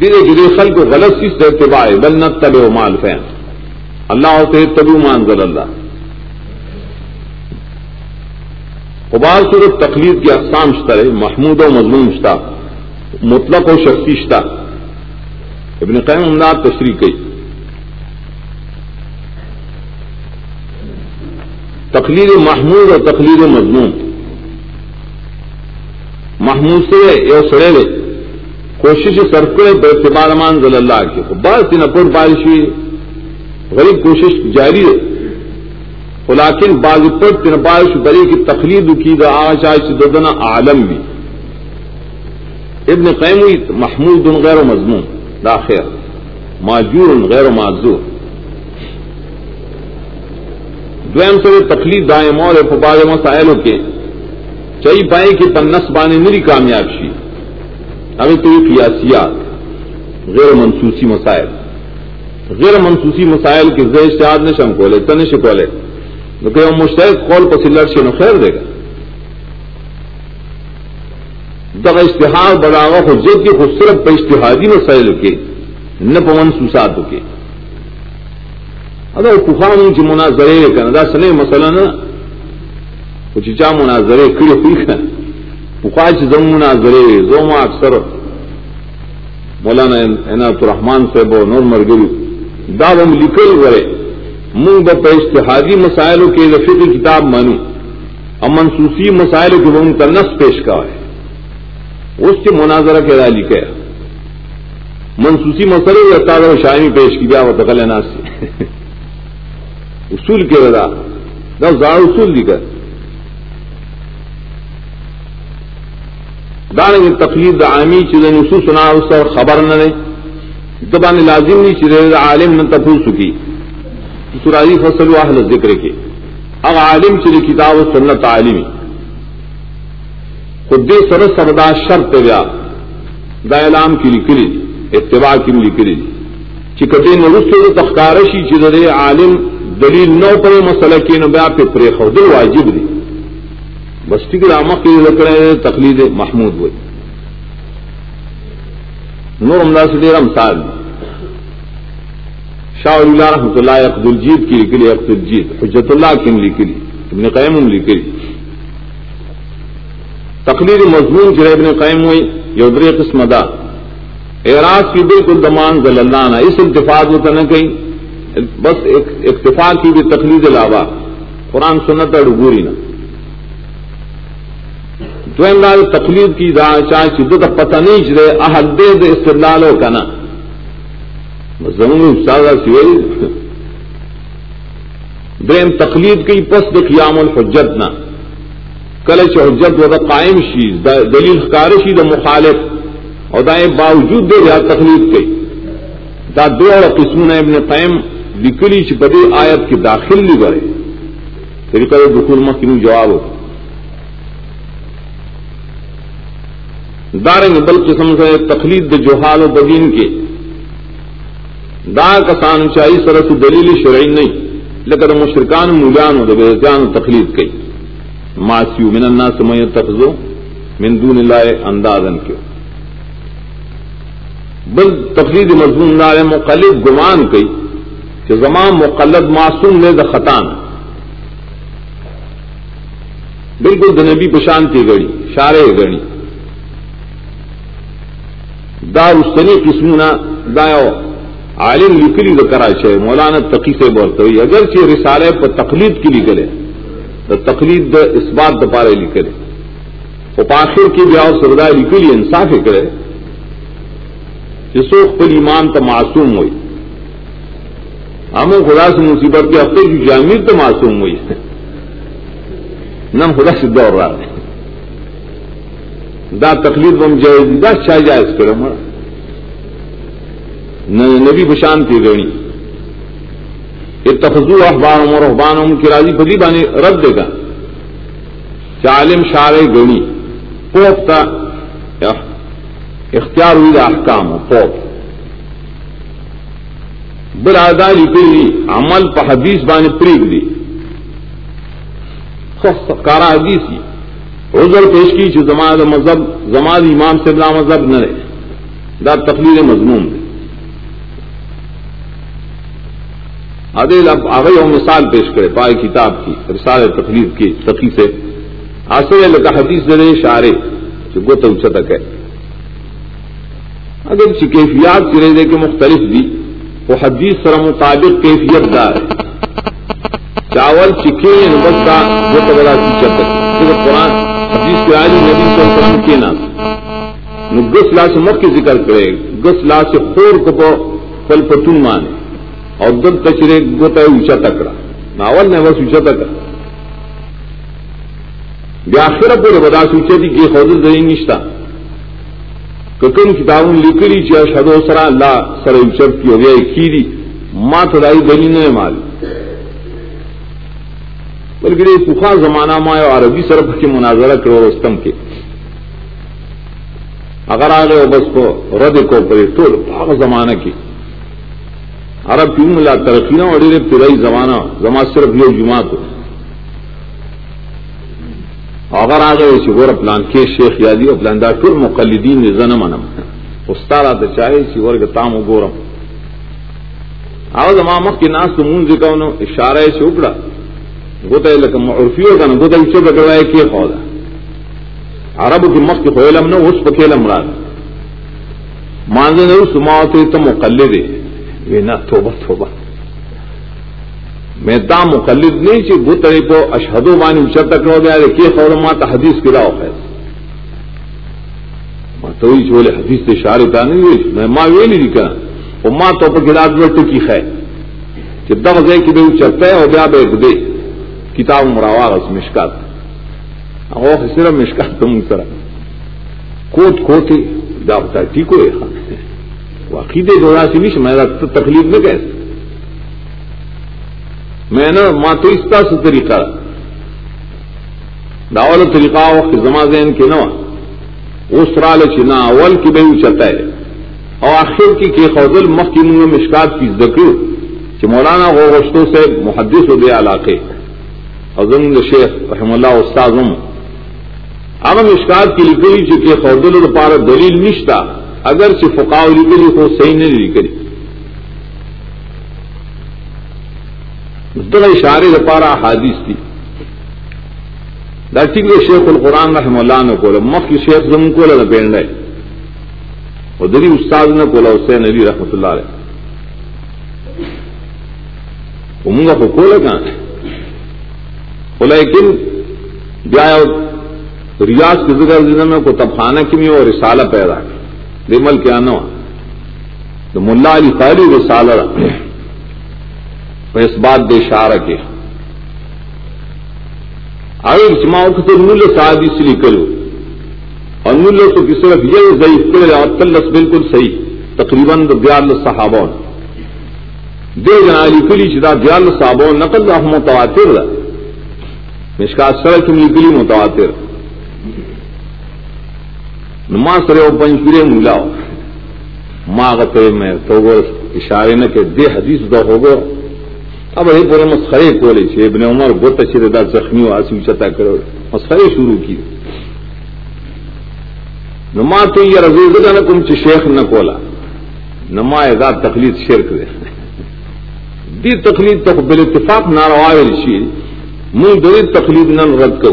دھیرے دھیرے خل کو غلط سی سے اتباع بل نہ تب و مال فین۔ اللہ سے تبو مانزل اللہ۔ قبال صورت تقلید کی اقسام شتر محمود و مضمون شتا، مطلق و شخصی شتا۔ ابن قیم امداد تشریح کی۔ تقلید محمود اور تقلید مضمون محمود سے یہ سڑے ہوئے کوشش سرکڑے بے اعتبار مان ضل اللہ کے بعض دن اپن بارش ہوئی، غریب کوشش جاری ہے۔ لیکن بعض پر تن بارش بری کی تخلید کی دا آشا ددنا عالم بھی۔ ابن قیموی محمود غیر و مضمون داخیر معجور غیر و معذور۔ دویم سے تکلیف دائیں مور فباد مسائل کے۔ چئی پائے کہ پنس بانے میری کامیاب شی۔ ابھی تو قیاسیات، غیر منسوسی مسائل۔ غیر منسوسی مسائل کے زیر اشتہاد نے شم کولے تنش کولے۔ نو کہ مشترک قول پسی لڑ نو خیر دے گا۔ دغه اشتہار بڑاوا حجت کی خوبصورت پہ اشتہادی مسائل کے، نہ پون سوسات کے۔ ادا طوفان کی مناظرے کا دا سنے مسئلہ نا، کچھ چا مناظرے کڑے ہوئی کا پخواچ زم مناظرے زوما اکثر مولانا عنایت الرحمان صاحب و نور مرگری، دا بم لکل ورے منگ ب اشتہادی مسائلوں کے رفیق کتاب مانی امن سوسی مسائل کے وہ کا نس پیش کا ہے اس کے مناظرہ کے رالی کیا منسوسی مسئلے یا تازہ شاعری پیش کی گیا وہ دخل سے اصول کے رضا دس زار اصول دی کر دان کی تقلید عامی چیزیں اصول سنا اس اور خبر نہ رہے دبان لازم نہیں چیزیں عالم نہ تفو سکی سراجی فصل واحد ذکر کے۔ اب عالم چلی کتاب و سنت عالمی۔ خود سر سردا شرط ویا دا اعلام کی لکری اتباع کی لکری چکتے نرست تخکارشی چدر عالم دلیل نو پر مسئلہ کی نبیا پہ پرے خود واجب دی۔ بستی کی رامہ کی لکڑے تقلید محمود ہوئی۔ نور امداد سے دیر مثال شاہ اللہ رحمۃ اللہ عقد الجید کی لکلی عقد الجید حجت اللہ کی لکلی ابن قیم لکلی تقریر مضمون جرب نے قائم ہوئی یودر قسم دا۔ اعراض کی بالکل دمان ضل اللہ اس انتفاق میں کرنے کہیں۔ بس اکتفاق کی بھی تقلید علاوہ، قرآن سنت اور ڈبوری نہ۔ تقلید کی دا چاہ شدت پتہ نہیں چلے احد دے دے استدلال ہو کا نا زمین استاد سویل دیم تقلید کی پس قیام الحجت نہ کل حجت و دا قائم شی دلیل خارشی دا مخالف. اور دائیں باوجود دے رہا تکلیف کے دا دو اور قسم ابن قائم لکلی چپدی آیت کی داخل لی بڑے تیری کرے دخول مکن جواب ہو؟ داریں بل قسم سے تخلیق د جوحال و بدین کے. دا کسان چاہیے سرس دلیل شرعی نہیں، لیکن مشرکان مولان و دبیان تخلیق کی ماسیو من الناس من يتخذو من دون اللہ اندازن کیوں۔ بل تفرید مضمون دار مقلد گمان کئی کہ زمان مقلد معصوم نے دا خطان۔ بالکل دنبی پشانتی گڑی شارے گڑی دا استنی قسمنا دا عالم لکلی دا کراچے مولانا تقی سے بولتے ہوئی اگرچہ رسالے پر تقلید کی لکلے دا تقلید دا اس بات دا پارے لکھے وہ پاخر کی بیاؤ سردار لکھ لی انصاف کرے۔ جسو خپل ایمان تو معصوم ہوئی۔ ہمیں خدا سے مصیبت کے ہفتے کی جامع تو معصوم ہوئی۔ نم خدا سے دور رہا ہے۔ دا تکلیف بم جائے دا شاہ جائز کرو نبی بشانتی رہی تفضو اخبار اور اخبان کی راضی بدی بانی رد دے گا چالم شار گنی پوپتا اختیار ہوئی احکام، پوپ۔ برادا لکھی عمل پہ حدیث بانی پریگ دی۔ کارا حدیث ہی عذر پیش کی جو زمان مذہب زمان امام سے بلا مذہب نہ رہے دا تقریر مضمون دے عدل اب آگے وہ مثال پیش کرے پائے کتاب کی رسال تقریر کی تقی سے۔ آسر لگا حدیث دے شارے جو گو تو تک ہے۔ اگر کیفیات چرے دے کے مختلف دی وہ حدیث سر مطابق کیفیت دار چاول چکے نبت کا وہ تو بڑا چیچر صرف قرآن، حدیث کے آج نبی صلی اللہ علیہ وسلم کے نام۔ گس لا سے مت کے ذکر کرے، گس لا سے خور کو پل پتون مانے۔ اور دل تچرے گوتا ہے اونچا تکڑا ناول نے بس اونچا تکڑا بیاخر پورے بدا سوچے تھی کہ خود دہی نشتا۔ کم کتابوں لکڑی چیا شدو سرا اللہ سر اچت کی ہو گیا کھیری ماں تدائی دلی نے مال بلکہ یہ پخا زمانہ ماں عربی سرف کے مناظرہ کرو رستم کے۔ اگر آ گئے بس کو رد کو پڑے تو زمانہ کی۔ عرب کیوں ملا ترقی نہ اڑے پرائی زمانہ زما صرف یہ جماعت ہو اگر آ گئے اسی غور پلان کے شیخ یادی اور پلان ٹور مقلدین زنم انم استاد آتے چاہے اسی غور کے تام و گورم آو زما مخ کی ناس تو مون ذکا اشارہ سے اکڑا۔ گوتا ہے لکم عرفی ہوگا نا گوتا اچھے بگڑا ہے کہ خودا عرب کی مخ کی خویلم نہ، اس پکیلم رات مانزے نے اس ماں تو مقلد ہے۔ نہ توبہ توبہ۔ میں دا مقلد نہیں چی بو تری کو اشہدو بانی اچھا تک رو گیا کہ خور ما تا حدیث کی راو خیر ما تو ہی چولے حدیث تے شاری تا نہیں ہوئی، میں ما ویلی دی کہا وہ ما تو پر گلاد ورٹو کی خیر۔ کہ دغ دے کی بے اچھتا ہے اور بیا بے دے کتاب مراوا اس مشکات۔ او صرف مشکات تو منگ سرا کوٹ دا بتا ٹھیک ہوئے۔ واقعی دے دورا سی نہیں میں تکلیف میں کیسے میں نے ماتو استا سے طریقہ۔ داول طریقہ وقت زما زین کے نو اس رال چنا اول کی بے چلتا ہے۔ اور آخر کی کہ خوزل مخ کی منہ مشکات کی ذکر۔ کہ مولانا غو گشتوں سے محدث ہو گیا علاقے۔ حضم شیخ رحم اللہ استاذ اب مشکات کی لکڑی چکے خوزل پار دلیل نشتا۔ اگر سے فقاؤ لکڑی کو صحیح نہیں لکڑی دل اشارے پارا حادث تھی ڈاکٹر شیخ القرآن رحم اللہ نے کو مخ کی شیخ زم کو لگا پینڈ ہے اور دلی استاد نے کولا حسین علی رحمت اللہ علیہ امنگا کو کو لگا لیکن بیا ریاض کی ذکر میں کو تفانہ کی میں اور رسالہ پیدا کی دیمل کیا نہ تو ملا علی قاری رسالہ اس بات بے شار کے آئے اجتماع تو مل سادی سے کرو اور مل تو کس طرف یہ ضعیف کرے اور تلس بالکل صحیح. تقریباً دیال صحابہ دے جنا علی کلی چدا دیال صحابہ نقل رحم متواتر مشکات سڑک نکلی متواتر. نما سرے وہ پنچورے ملاؤ. ماں کا میں تو اشارے نہ کہ دے حدیث دو ہو گئے اب یہ پورے مسخرے کولے چھ ابن عمر بہت اچھے ردا زخمی ہو آسی اچھتا کرو مسخرے شروع کی. نما تو یہ رضی نہ کم چ شیخ نہ کولا. نما ذات تقلید شرک دے. دی تقلید تو بال اتفاق نہ روایل شی من دری تقلید نہ رد کو.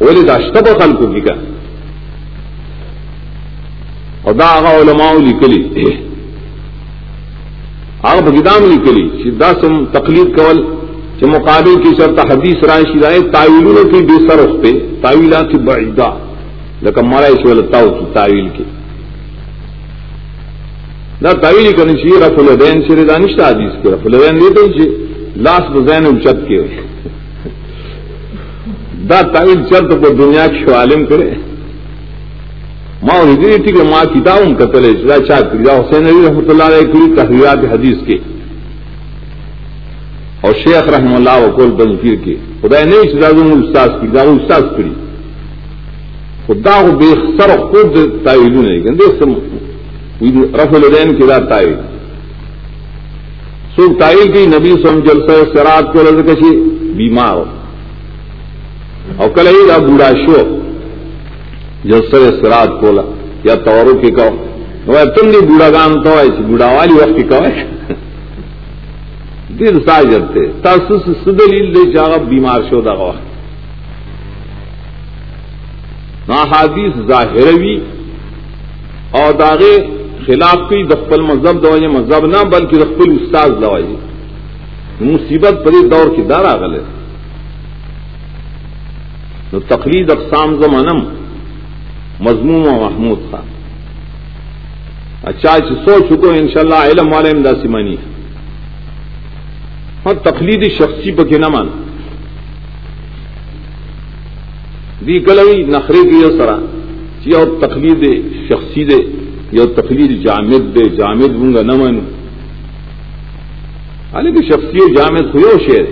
ولی دا اشتب خلقو کی کا. اور دا آغا علماء لکلی آگ بگدام لکلی نکلی داسم تقلید کول کہ مقابل کی شرط حدیث رائے شرائے تاویلوں کی بے سر پہ تاویلا کی بعیدہ لیکن مارا اس ولتا کی تاویل کی نہ تاویل کرنی چاہیے رف الدین سے دانشتہ حدیث کے رف الدین دیتے ہی لاس بزین اچت کے دا تاویل چرت کو دنیا کی عالم کرے ماں ہجری تھی کہ ماں کتاب قتل چاہ کری حسین علی رحمۃ اللہ علیہ کی تحریات حدیث کے اور شیخ رحم اللہ وکول بنفیر کے خدا نہیں چاہوں استاذ کی دارو استاذ کری خدا کو بے سر خود تعویل نہیں کہ رف الدین کی رات تعویل سوکھ تعویل کی نبی سم جلسہ سرات کو لذ کشی بیمار اور کل ہی بوڑھا شو جسر سرات کولا، یا تورو کی کہو تم نہیں بوڑھا گان تو ایسی بوڑھا والی وقت کی کہو دل سا جتے تاسس سدلیل دے چاہا بیمار شو دا گوا. نا حادیث ظاہروی اور داغے خلاف کی دفل مذہب دوائی مذہب نہ، بلکہ دفل استاذ دوائی مصیبت پری دور کی دارا غلط تو تقلید اقسام زمانم مضموم و محمود خان. اچھا سو چکو ان شاء اللہ علم والے امدا سمانی ہاں تقلید شخصی پکے نہ مان دی کلوی نخرے کی یو سرا. یا تقلید شخصی دے یا تقلید جامد دے، جامد ہوں گا نہ من حالانکہ شخصی جامد ہوئے شعر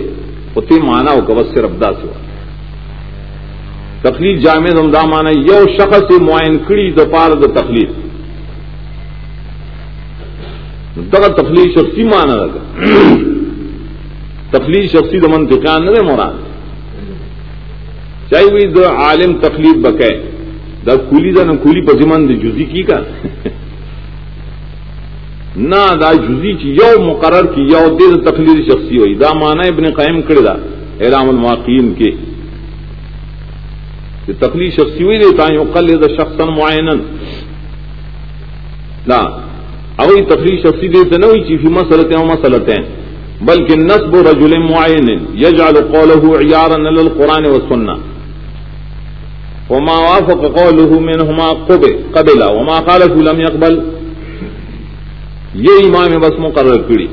اتنی مانا ہو کبس سے ربدا سے ہوا تقلید جامد ہم مانا یو شخص معائن کڑی دو پار دو تقلید. دغه تخلیق شخصی مانا لگا تخلیق شخصی د منطقان نه مراد. چاہیے د عالم تخلیق بکے دا کولی دا نہ کولی په زمن د جزئی کی کا نہ دا جزئی کی یو مقرر کی یو د تخلیق شخصی ہوئی دا مانا ابن قائم کړی دا اعلام المواقین کے کہ تخلیق شخصی ہوئی دیتا یو قلد شخصا معینا. لا اوی تفریح شخصی دیتے نہ ہوئی چیفی مسلطیں و مسلطیں بلکہ نصب رجل معین یجعل قوله عیارا للقرآن والسنة وما وافق قوله منهما قبل وما قاله لم يقبل یہ امام بس مقرر کری.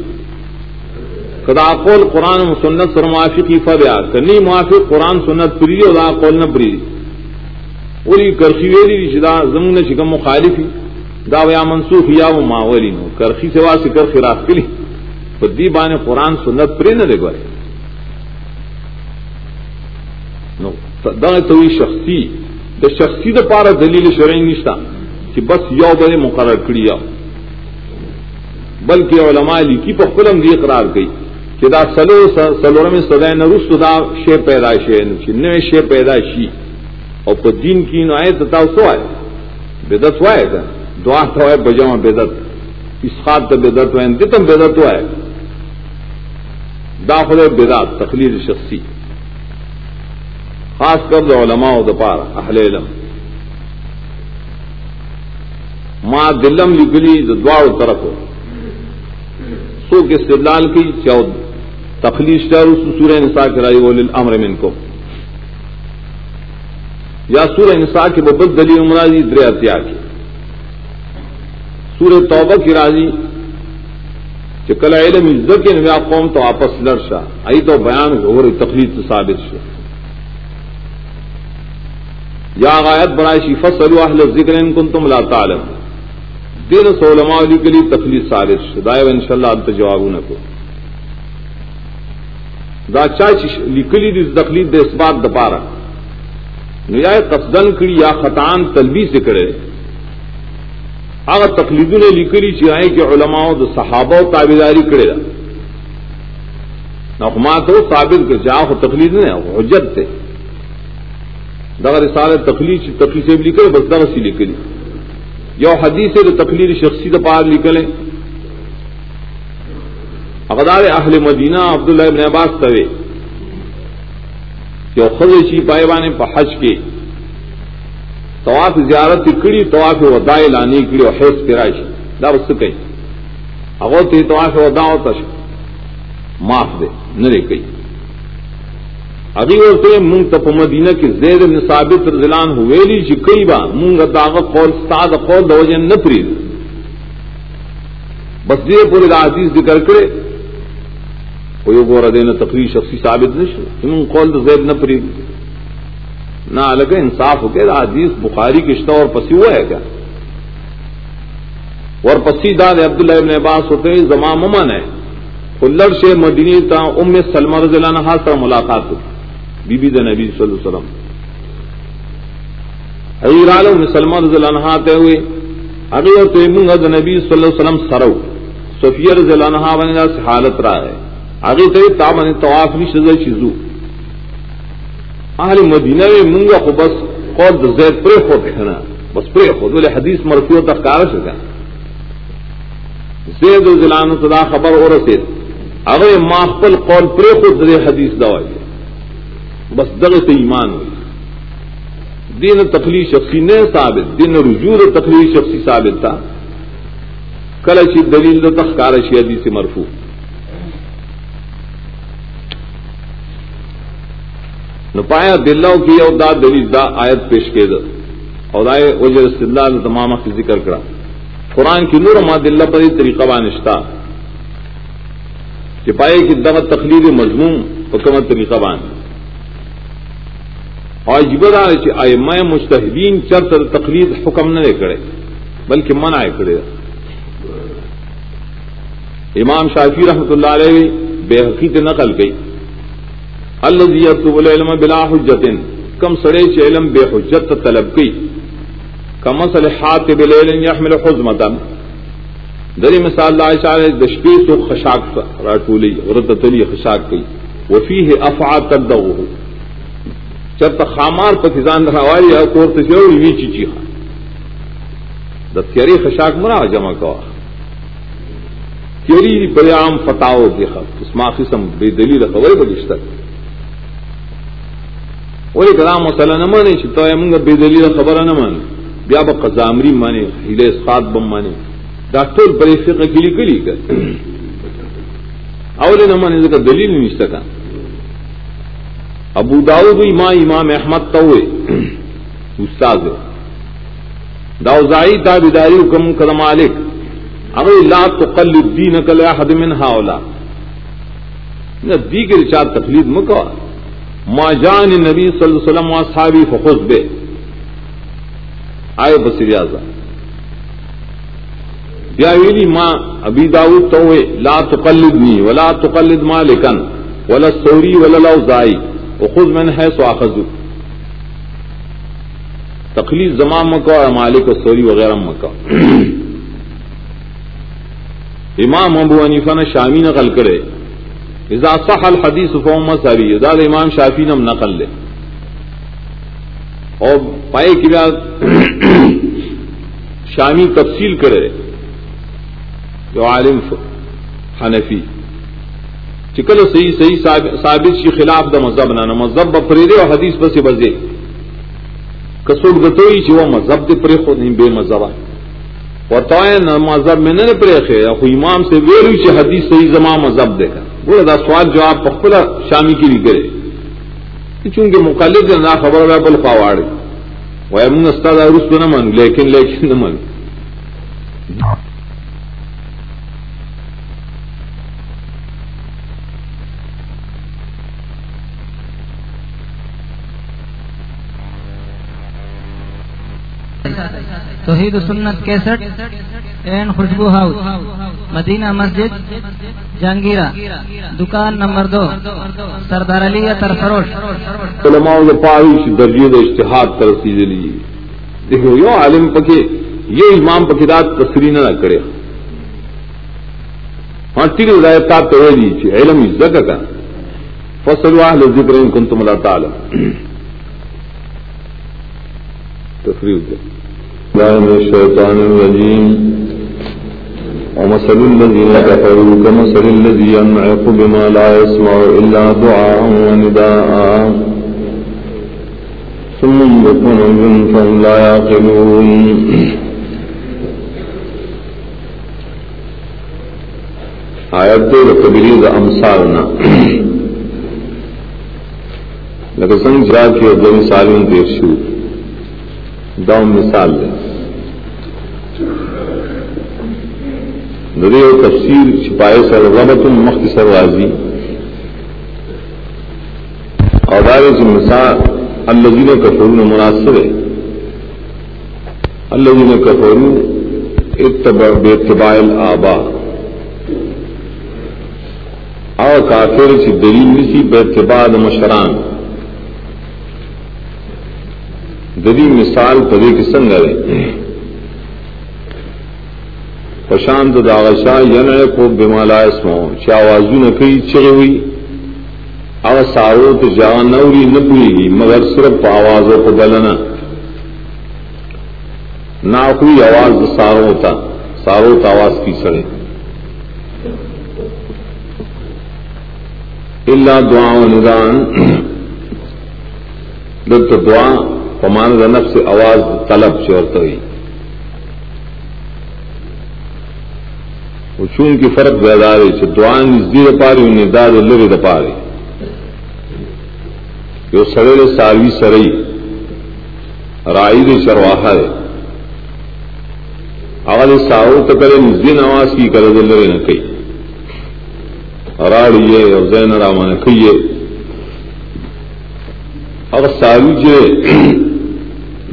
کدا قول قرآن و سنت سر موافقی فبیا کنی موافق قرآن سنت پری اور قول نہ پری. اولی کرخی ویلی شدا زمون شکم مخالفی دا ویا منسوخ یا و ماولی نو. کرخی سوا سے کر خراف کلی. تو دی بانے قرآن سنت پری نہ دے گئے دا تو شخصی. دا شخصی دا پارا دلیل شرعی نشتا. کہ بس یو بنے مقرر کری یو بلکہ علماء لکی پا قلم دی اقرار گئی کہ دا سلو سلورم سدائے نرست دا شے پیدائشی نوے شے پیدائشی اور پا دین کی نو آئے تا سو آئے بدت ہوا ہے دعا تو ہے بجاؤ بدت اسخات تو بدت ہوئے، دتم بدت ہوا ہے داخل بدات تقلید شخصی. خاص کر دو علماء و دپار اہل علم. ماں دلم لکلی دوار طرف ہو سو کے استدلال کی چود تخلیش ڈر سورہ نسا کرائی وہ امر من کو یا سورہ نسا کے ببت دلی عمرہ دریا کی۔ سورہ توبہ کی راضی کہ کل علم عزت کے نویا قوم تو آپس لڑشا آئی تو بیان ہو رہی تقریر سے ثابت شو۔ یا غایت برائشی فصل اہل ذکر ان کن تم لا تعلم۔ دین سولما علی کے لیے تقریر ثابت شو۔ دائے ان شاء اللہ انت جواب نہ کو۔ دا چاچ لکلی دی تقلید دے اس بات دپارا۔ نیا قصدن کڑی یا خطان تلبی سے کرے۔ اگر تقلید نے لکڑی چاہے کہ علماء تو صحابہ و تابیداری کرے گا نقمات ہو ثابت کر جا تقلید نے حجت تھے دغر سال تقلید تقلید سے لکھے، بس دغ سی لکھلی۔ یو حدیث ہے تقلید شخصی تو پار نکلے اقدار اہل مدینہ عبداللہ ابن عباس طوے کہ خود چی پائے بانے پہ حج کے طواف زیارت کڑی طواف ودائے لانی کڑی اور حیث پیرائش دا بس کئی اگو تی طواف ودا ہوتا شو معاف دے نہ دے کئی ابھی اور تو منگ تپ مدینہ کی زید بن ثابت رضلان ہوئے چی کئی با منگ داغ قول استاد قول دو جن نہ پرید بس دے پورے دا عزیز ذکر کرے کوئی گورا دینا تقریر شخصی ثابت نہیں شو قول دو زید نہ پرید نہ الگ انصاف ہو کے حدیث بخاری کشتہ اور پسی ہوا ہے کیا؟ اور پسی داد عبداللہ ابن عباس ہوتے ہیں زماں ممن ہے۔ کلر سے مدنی تا ام سلمہ رضی اللہ عنہ سے ملاقات ہوئی۔ بی بی نبی صلی اللہ علیہ وسلم۔ حضیر عالم سلمہ رضی اللہ عنہ آتے ہوئے ابھی اور تیمون نبی صلی اللہ علیہ وسلم سرو صفیہ رضی اللہ عنہ بنے سے حالت رہا ہے۔ آگے تو تابن طواف نہیں شزر چیزو. اہل مدینہ میں منگا کو بس قول زید پرے خود کھنا بس پرے خود بولے حدیث مرفوع تک کار سکا زید و ضلان صدا خبر اور رسید. اگر ماخل قول پرے خود دے حدیث دوائی. بس دغ سے ایمان ہوئی دین تخلیق شخصی نے ثابت، دین رجوع تخلیق شخصی ثابت تھا کل اچھی دلیل تخکار شی حدیث مرفوع. نو پایا دلو کی او دا دلیل دا آیت پیش کے دا اور دائے وجہ استدلال تمام کی ذکر کرا۔ قرآن کی نور ما دلہ پر طریقہ بانشتا۔ کہ پائے کہ دغت تقلید مضمون حکمت طریقہ بان اور جبرا آئے میں مستحدین چر تقلید حکم نہ کرے، بلکہ منع کرے۔ امام شافی رحمۃ اللہ علیہ بے حقیق نقل گئی العلم بلا حجت کم سڑے سے علم بے حجت طلب گئی کم اصل ہاتھ بل حزمت دری مثال لا شاہ دشپی تو خشاک راٹولی غرت تلی خشاک گئی وفی ہے افا تک ہو چر خامار پتیزان رہا کور تجوی چیچی خان. دتیری خشاک مرا جمع کوا تیری بڑے عام فتاو دیکھا اسما قسم بے دلیل خبر بگشتر. وہی کلام مسئلہ نہ مانے چھتا ہے منگا بے دلیل خبر نہ مانے بیا با قزامری مانے ہیلے اسقات بم مانے ڈاکٹر بڑے فقہ کلی کلی کر اولے نہ مانے ذکر دلیل نہیں سکا ابو داؤد امام امام احمد توے استاد. داؤزائی دا بداری حکم کر مالک. اگر لا تقلد الدین کل احد من ہاولا دی کے رچار تقلید مکوا ما جان نبی صلی اللہ علیہ وسلم اصحابی فخذ بے. آئے بصری آزا. بیا ما ابی داود تو لا تقلدنی ولا تقلد مالکن ولا السوری ولا الاوزائی. وخذ من ہے سو اخذو تخلیق زمام مکو اور مالک و سوری وغیرہ مکو امام ابو حنیفہ نے شامی نقل کرے اذا صح الحدیث فهم مذہبی اذا امام شافی نے نقل لے اور پائے کی بات شامی تفصیل کرے جو عالم حنفی چکل صحیح صحیح ثابت کی خلاف دا مذہب نہ مذہب بفریدے اور حدیث بس بزے کسوک دتوئی چی وہ مذہب دے پرے خود نہیں بے مذہب و توائن مذہب میں نہ پرے امام سے ویلو چی حدیث صحیح زما مذہب دے کر بولے دا سوال جواب پخلا شامی کی بھی کرے۔ چونکہ مقلد نہ خبر ہے بل پاواڑ وہ استاد عرس تو نہ من، لیکن لیکن نہ من۔ توحید و سنت کیسٹ این خوشبو ہاؤس، مدینہ مسجد، جہانگیرہ، دکان نمبر دو، سردار علی تر فروش۔ علماء پاہی درجے اشتہاد ترسی دلی دیکھو یو عالم پکے، یہ امام پکیدات تصری نہ کرے۔ ہاں ٹھیک ہدایت تو جی، علم عزت کا۔ فصل واہل ذکر ان کنتم اللہ تعالی تقریر من الشيطان الرجيم. ومثل الذين كفروا كمثل الذي ينعق بما لا يسمع إلا دعاء ونداء. ثم بكم فهم لا يعقلون. آیت دے تبلیغ امثالنا. لکه څنګه چې د مثالونو تیر شو دا مثال دی نری اور تفسیر چھپائے سر ربت المختصر راضی اور دار سے مثال الزین کفرون مناسب ہے۔ الزین کفرون اتبع بے اتباع الآبا اور کافر سے دلیل نسی بے اتباع مشران۔ دلی مثال پدے کی سنگ ہے پشانت داغشا ین کو بمالا اسمو چاوازو نہ کئی چگے ہوئی او سارو تو جا نوری نہ گی مگر صرف آوازوں کو بلنا نہ کوئی آواز سارو ہوتا سارو تو آواز کی سڑے اللہ دعا و ندان. دت دعا پمان رنف سے آواز طلب چورت ہوئی چون کی فرق بیدار ہے دعان زیر پاری انہیں داد لر دپارے جو سڑے ساروی سرئی رائی دے۔ چرواہا ہے اگر ساو تکرے نزدین آواز کی کرے دل نہ کئی۔ راڑیے اور زین راما رامان کھئیے اور ساری جو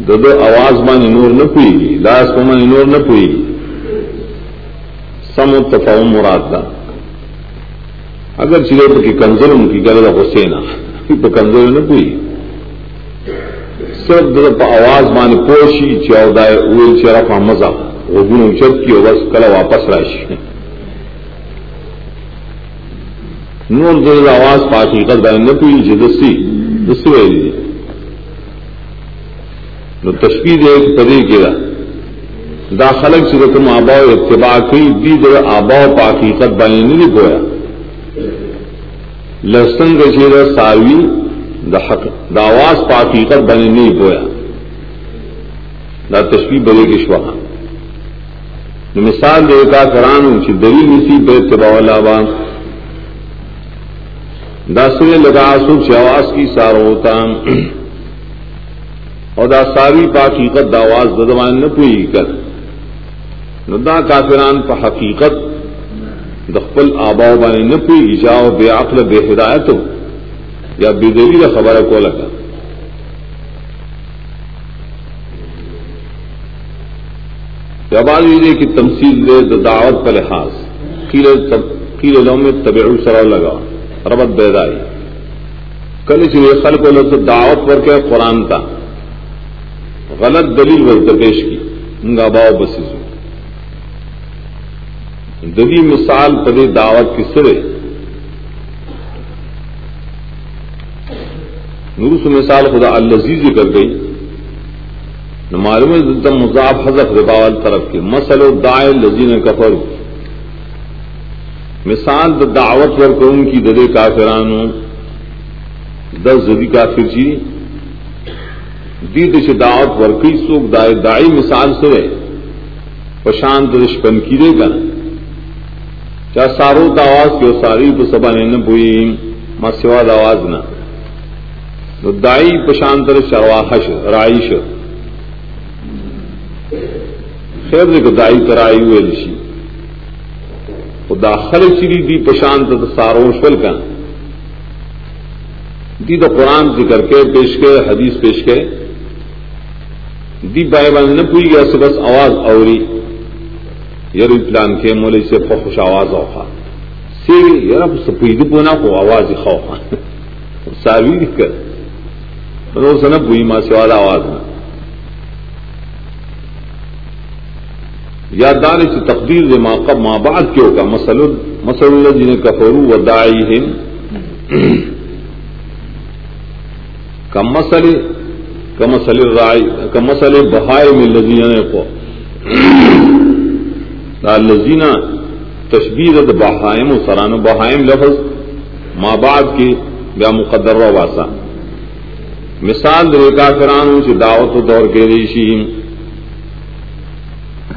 دو آواز مانی نور نہ پوئی گی لاس کو مانی نور نہ پوئی گی سم تفاؤ مراد دا اگر چلے تو کہ کنزل ان کی گل حسین تو کنزل نہ پوئی صرف دل آواز مانی پوشی چودائے اویل چرفا مزہ وہ گنوں چپ کی بس کل واپس راشی نور دل آواز پاکی قد بائن نہ پوئی جی دسی دسی نو تشکیل ایک پدی گرا دا. خلق سے رقم آبا اتباع کی، دی در آبا پا بانی نہیں گویا لسن کا ساوی دا حق، دا آواز بانی نہیں گویا دا تشبیح بلے کے شوہاں مثال دے کا کران کی دلیل اسی بے اتباع لابا دا سنے لگا سوچ آواز کی سارو ہوتا. اور دا ساری حقیقت داواز دا نہ پوئی پوری کر ندا کافران پا حقیقت دخل آبا بانے نہ پوئی جاؤ بے عقل بے ہدایت یا بے دلی کا خبر کو لگا۔ جبالی کی تمثیل دے دا دعوت کا لحاظ۔ کیلے لو میں طبع سرا لگا۔ ربت بیدائی۔ کل اس لیے خلق و سے دعوت پر کے قرآن تھا غلط دلیل ورد پیش کی۔ انگا باؤ بسیزو ددی مثال پدے دعوت کی سرے۔ نورس مثال خدا الزیز کر گئی۔ معلوم مضاف حضف رباول طرف کے۔ مسل و دائے لذین کفر مثال د دعوت ور کی ددے کافرانو۔ دس زدی کافر جی دی دش دعوت ور کئی سوک دائے دائی مثال سرے پشانت رشپن کی دے گا. چا سارو آواز کی ساری تو سبا نے نہ پوئی ما سوا آواز نہ نو دائی پشانتر شرواہش رائش خیر دیکھو دائی ترائی ہوئے لشی وہ داخل چری دی پشانت سارو شل کا. دی تو قرآن ذکر کے پیش کے حدیث پیش کے. دی بائے بند نہ پوئی گیا سے بس آواز اوری یار پلان کے مولے سے خوش آواز اوخا سی یار سپید پونا کو آواز خوفا ساوی کر روز نہ پوئی ماں سے والا آواز نہ یاددار سے تقدیر دے ماں کب ماں بعد کیوں کا مسل مسل اللہ جنہیں کفرو و دائی ہند کم مسئلے کم مسئلے رائے کم مسئلے بہائے میں لذیذ کو لذینا تشبیر بہائم و سران. بہائم لفظ ماں باپ کی یا مقدر واسا مثال ریکا فران سے دعوت و دور کے ریشی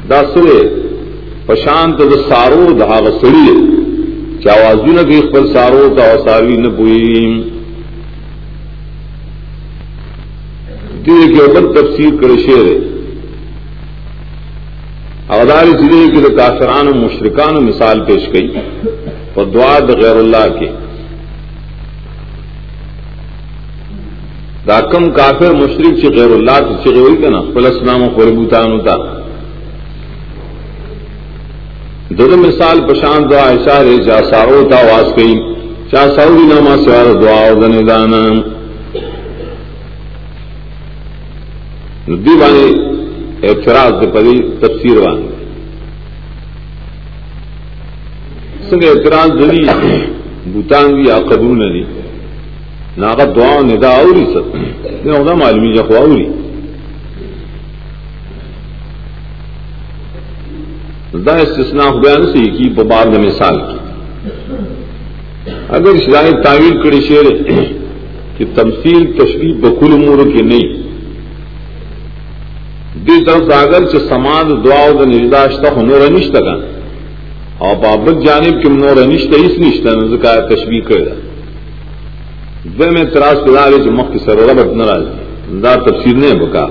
داسرے پشانت د سارو دہاغ سڑی چاوازی نہ کہ پر سارو دا ساروی نہ پوئی دیر کے اوپر تفسیر کرے شیر ہے۔ اودار ضلع کے کافران و مشرقان و مثال پیش گئی اور دعاد غیر اللہ کے داکم کافر مشرق سے غیر اللہ سے چگے ہوئی کہ نا پلس نام و قربوتان ہوتا دونوں مثال پشان دعا ایسا رے جا سارو تا واس گئی چا سعودی ناما سوار دعا دن دانا۔ دی بانے اعتراض دے پری تفسیر وان سنگ اعتراض دلی بوتان دی قبول نہ دی ناغا دعا ندا اوری سب نے ہوگا معلومی جا خوا اوری. دا استثناء بیان سے کی ببار مثال کی. اگر شرائط تعویل کڑی شیر کہ تمثیل تشریف بکل امور کی نہیں دی طرف اگر چ سماد دعا د نرداشتہ نور انشتہ کا اور بابت جانب کے نور انشتہ اس نشتہ نظر کا تشبیح کر دے میں تراس پلا رہے جو مخ کی سر ربت ناراض دا تفسیر نے بکا.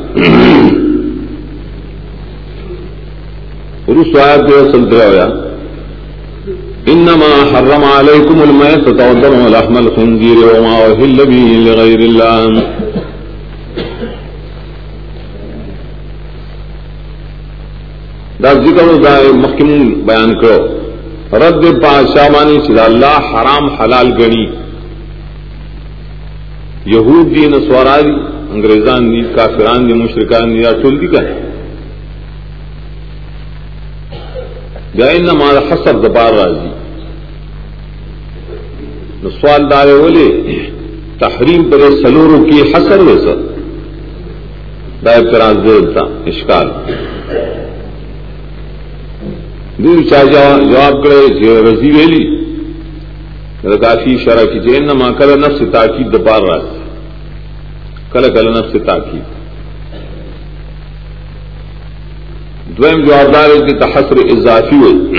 روس آیا جو سلطرا ہوا انما حرم عليكم الميتة والدم ولحم الخنزير وما أهل به لغير الله دا ذکر دا محکم بیان کرو. رد پاشامانی چلا اللہ حرام حلال گنی. یہود دی نسوارا دی، انگریزان دی، کافران دی، مشرکان دی یا ٹول دی کہیں گائن نہ حسب دبار راضی سوال دارے بولے تحریم پر سلوروں کی حسر ہو سر دائب تراز دیتا اشکال. دور چاچا جواب کرے رضی ویلی کافی شرح کی جین نما کل نفس تاکید دپار راج کل کل نفس تاکید۔ دویم جوابدار کی تحسر اضافی ہوئی۔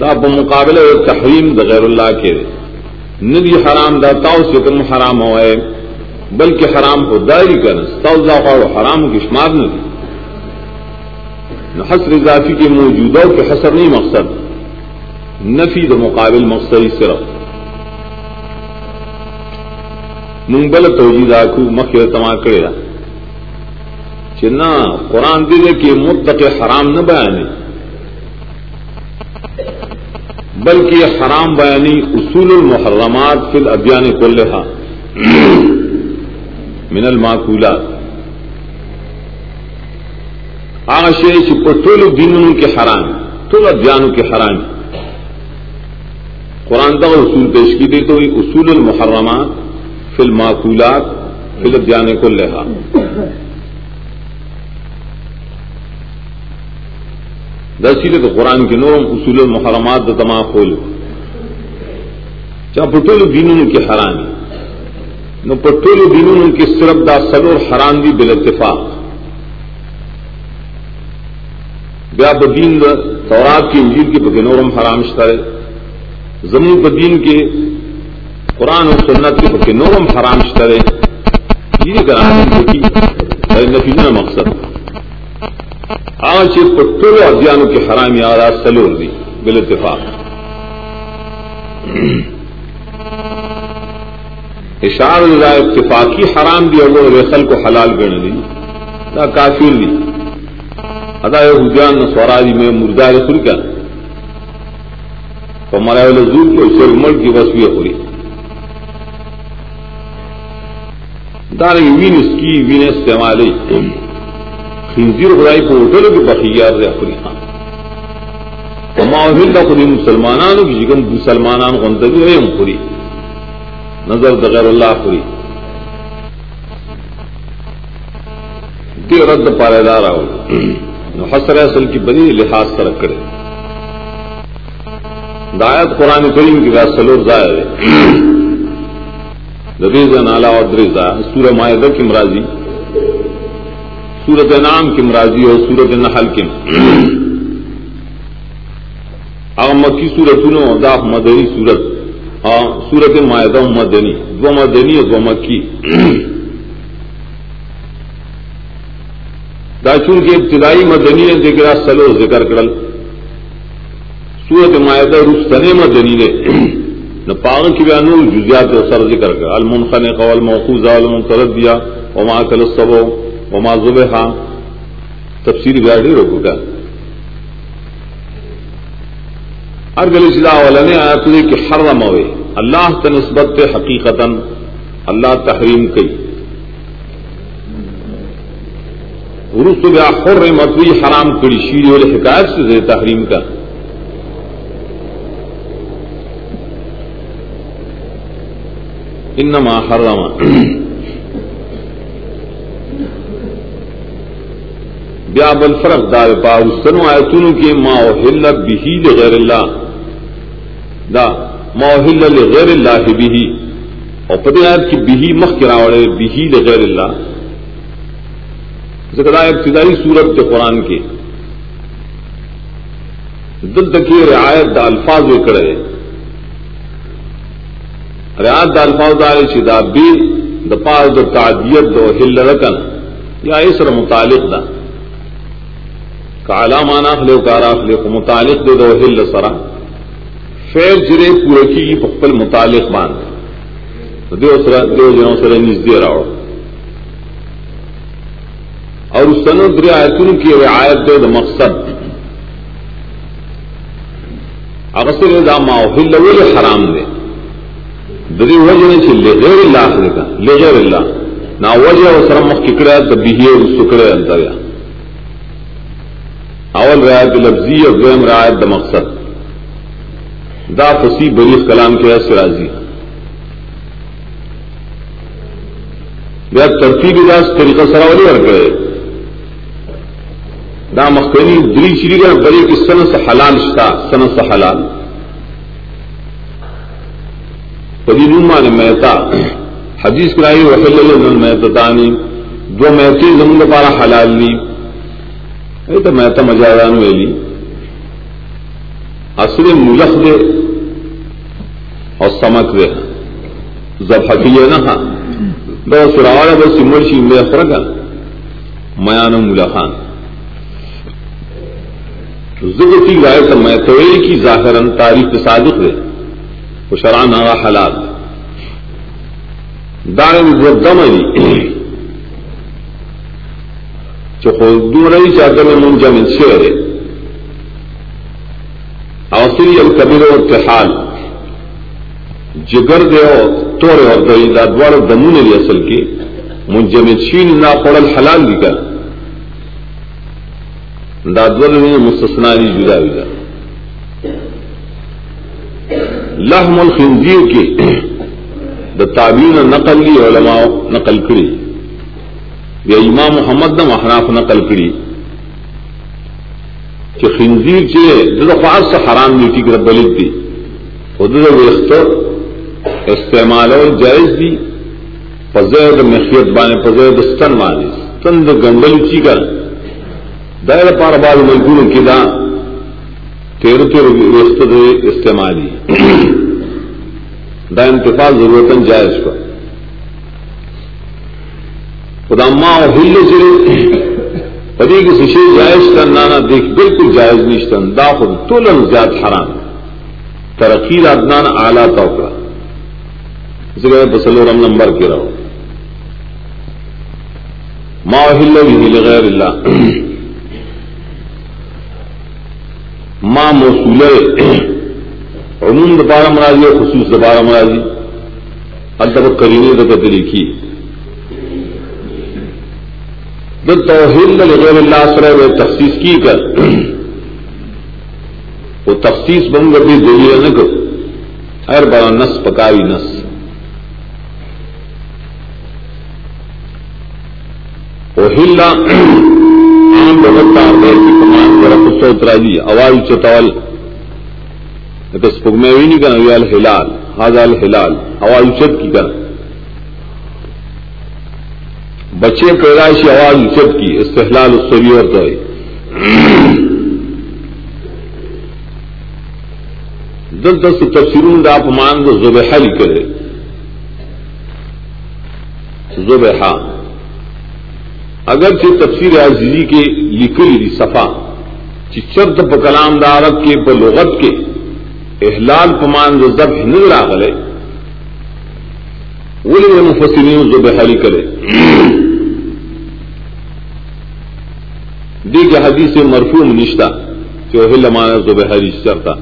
دا مقابلے تحریم دا غیر اللہ کے۔ ندی حرام داتا سے کم حرام ہوئے، بلکہ حرام کو داری کر سوزا حرام کی شمار ندی۔ حسر اضافی کے موجودہ کے حسر نہیں مقصد، نفی دا مقابل مقصد صرف۔ منگل توجید آکو مخیر تما کرے چنا قرآن دے کہ متق حرام نہ بیانے، بلکہ حرام بیانی اصول المحرمات فی الادیان کلہا۔ من المعقولات آشے پٹول دینوں کے حرام تو ادیانوں کے حرام. قرآن کا اصول پیش کی دی تو اصول المحرمات فی المعقولات فی الادیان کلہا. دسی تو قرآن کے نورم اصول المحرمات د تما کھول چا پٹول دینوں کے حرام. نو پٹول دینوں کے صرف دا سلور حرام دی بل اتفاق بیا بدین تورات کی انجیل کے بغیر نورم حرام شتارے زمین بدین کے قرآن و سنت کے بغیر نورم حرام شتارے یہ کرا نفینا مقصد۔ آج پٹول ادیانوں کی حرامی آرا سلور دی۔ بل اتفاق۔ اشار اللہ اتفاقی حرام دی اور ریسل کو حلال گڑ دی۔ دا دی۔ ادا حجان سورادی میں مردہ رسول کا تو مرا زور کو شیر شرمل کی وسوی ہوئی دار وین اس کی، وین استعمال خنزیر خدائی کو ہوٹلوں کے بخیار دے اپنی خان. ہل کا خود مسلمانانو کی جگم مسلمانان کو انتظر ہے ہم خوری. نظر دغیر اللہ خوری. دے رد پارے دار آؤ حسر اصل کی بنی لحاظ سر کرے۔ دایت قرآن کریم کی بات سلور ظاہر ہے۔ دریزا نالا اور دریزا سورہ معاہدہ کی مراضی سورت نام کی مرازی اور سورت نحل کی مکی سورت دا مدنی سورت۔ سورت معدہ مدنی۔ دو مدنی اور دو مکی۔ داچور کے ابتدائی مدنی نے ذکر سلو ذکر کرل۔ سورت معدہ رستنے مدنی نے۔ نہ پاگل کی بیانو جزیات سر ذکر کر۔ المنخن قول موخوزہ المنترد دیا وما کل سبو وما زبے خاں تفصیلی گاڑی روکو گا ہر گلی سلا والا نے آیا تجھے کہ حرم ہوئے۔ اللہ تنسبت حقیقت اللہ تحریم کی عرس تو بیا خور متوی حرام کڑی شیری والے حکایت سے دے تحریم کا انما حرم. بیا بل فرق دار پا سنو آیتونو کی ما ہل بھی غیر اللہ دا ما ہل غیر اللہ بھی اور پتہ آیت کی بھی مخ کراوڑے بھی غیر اللہ ذکر ابتدائی صورت کے قرآن کے دل تک رعایت دا الفاظ کرے رعایت دا الفاظ دار چدا بی دا پاس دا تعدیت دا ہل رکن، یا اس متعلق دا۔ کالا مانا خلے کارا خلے کو متعلق دے دو ہل سرا۔ فیر جرے پورے کی پپل متعلق مان دیو سر دیو جنوں سر نزدے راؤ۔ اور سند رعایتن کی رعایت دے دا مقصد۔ اغسر دا ماحول لول حرام دے۔ دری وجہ نے چلے غیر اللہ سے کا لے غیر اللہ۔ نہ وجہ و سرم ککڑا تو بیہے اور سکڑے انتر یا۔ اول رعایت لفظی اور دویم رعایت دا مقصد۔ دا فسی بریف کلام کے حص راضی۔ بیا ترتیب دا طریقہ سراولی اور ورکڑے۔ دا مخکنی دری شری کا بڑے کی سن سے حلال شتا سن سے حلال. پدی نما نے محتا حدیث کرائی وحل محتانی دو محتی زمین پارا حلال لی اے تو محتا مجازان ویلی اصل ملخ دے اور سمک دے زب حقیے نہ ہاں دو سراوڑا بس مرشی میں فرقا میان ملخان. ذکر کی رائے تو میں تو کی ظاہر تاریخ صادق ہے، وہ شران آغا حالات دار دم علی دور رہی چاہتے میں منجم شعر ہے۔ اوسری الکبیر و اتحال جگر دے ہو توڑے اور دئی دمون علی اصل کی۔ منجم شین نہ پڑل حلال بھی کر۔ دادور نے مستثناری جدا جدا لحم الخنزیر کے دا تعبین نقل لی علماء نقل کری یا امام محمد نہ محناف نقل کری کہ خنزیر چے جد خاص سے حرام دی نیٹی کر بلد دی خود ویخت استعمال اور جائز دی فضیر مخیت بانے فضیر دستن بانے تند گنڈل چی کر دائر پار بعض ملکوں کی دا تیر تیر وسط استعمالی دا انتفاع ضرورت جائز پر خدا ماں اور ہل سے پتی کی سشے جائز کرنا نہ دیکھ بالکل جائز نشتن دا خود تولن زیاد حرام. ترقی ادنان اعلیٰ توقع اس لیے بسلورم نمبر کے رہو ماں ہل غیر اللہ ماں موصول عموم دبارہ مرادی اور خصوص دبارہ مرادی الدب کرینے دبت لکھی۔ توحید غیر اللہ سر وہ تخصیص کی کر۔ وہ تخصیص بن گئی دلیل نہ کر۔ ہر بڑا نس پکاوی نس۔ اوہلا وہ ہلا کمان آواز چتول سپگ میں بھی نہیں الحلال حاض الحلال آواز اچت کی کر بچے پیدائشی آواز اچت کی، استحلال السری اور دس دس تفسیروں کا اپمان تو زبیحا کرے۔ زبیحا اگر سے تفسیر عزیزی کے لکھلی صفا چرد کلام دارت کے بلوغت کے احلال پمان جو ضب ہند راغلے وہ مفسرین جو بحالی کرے۔ دی کے حدیث مرفوم نشتہ کہ وہ ہل جو بحری چرتا۔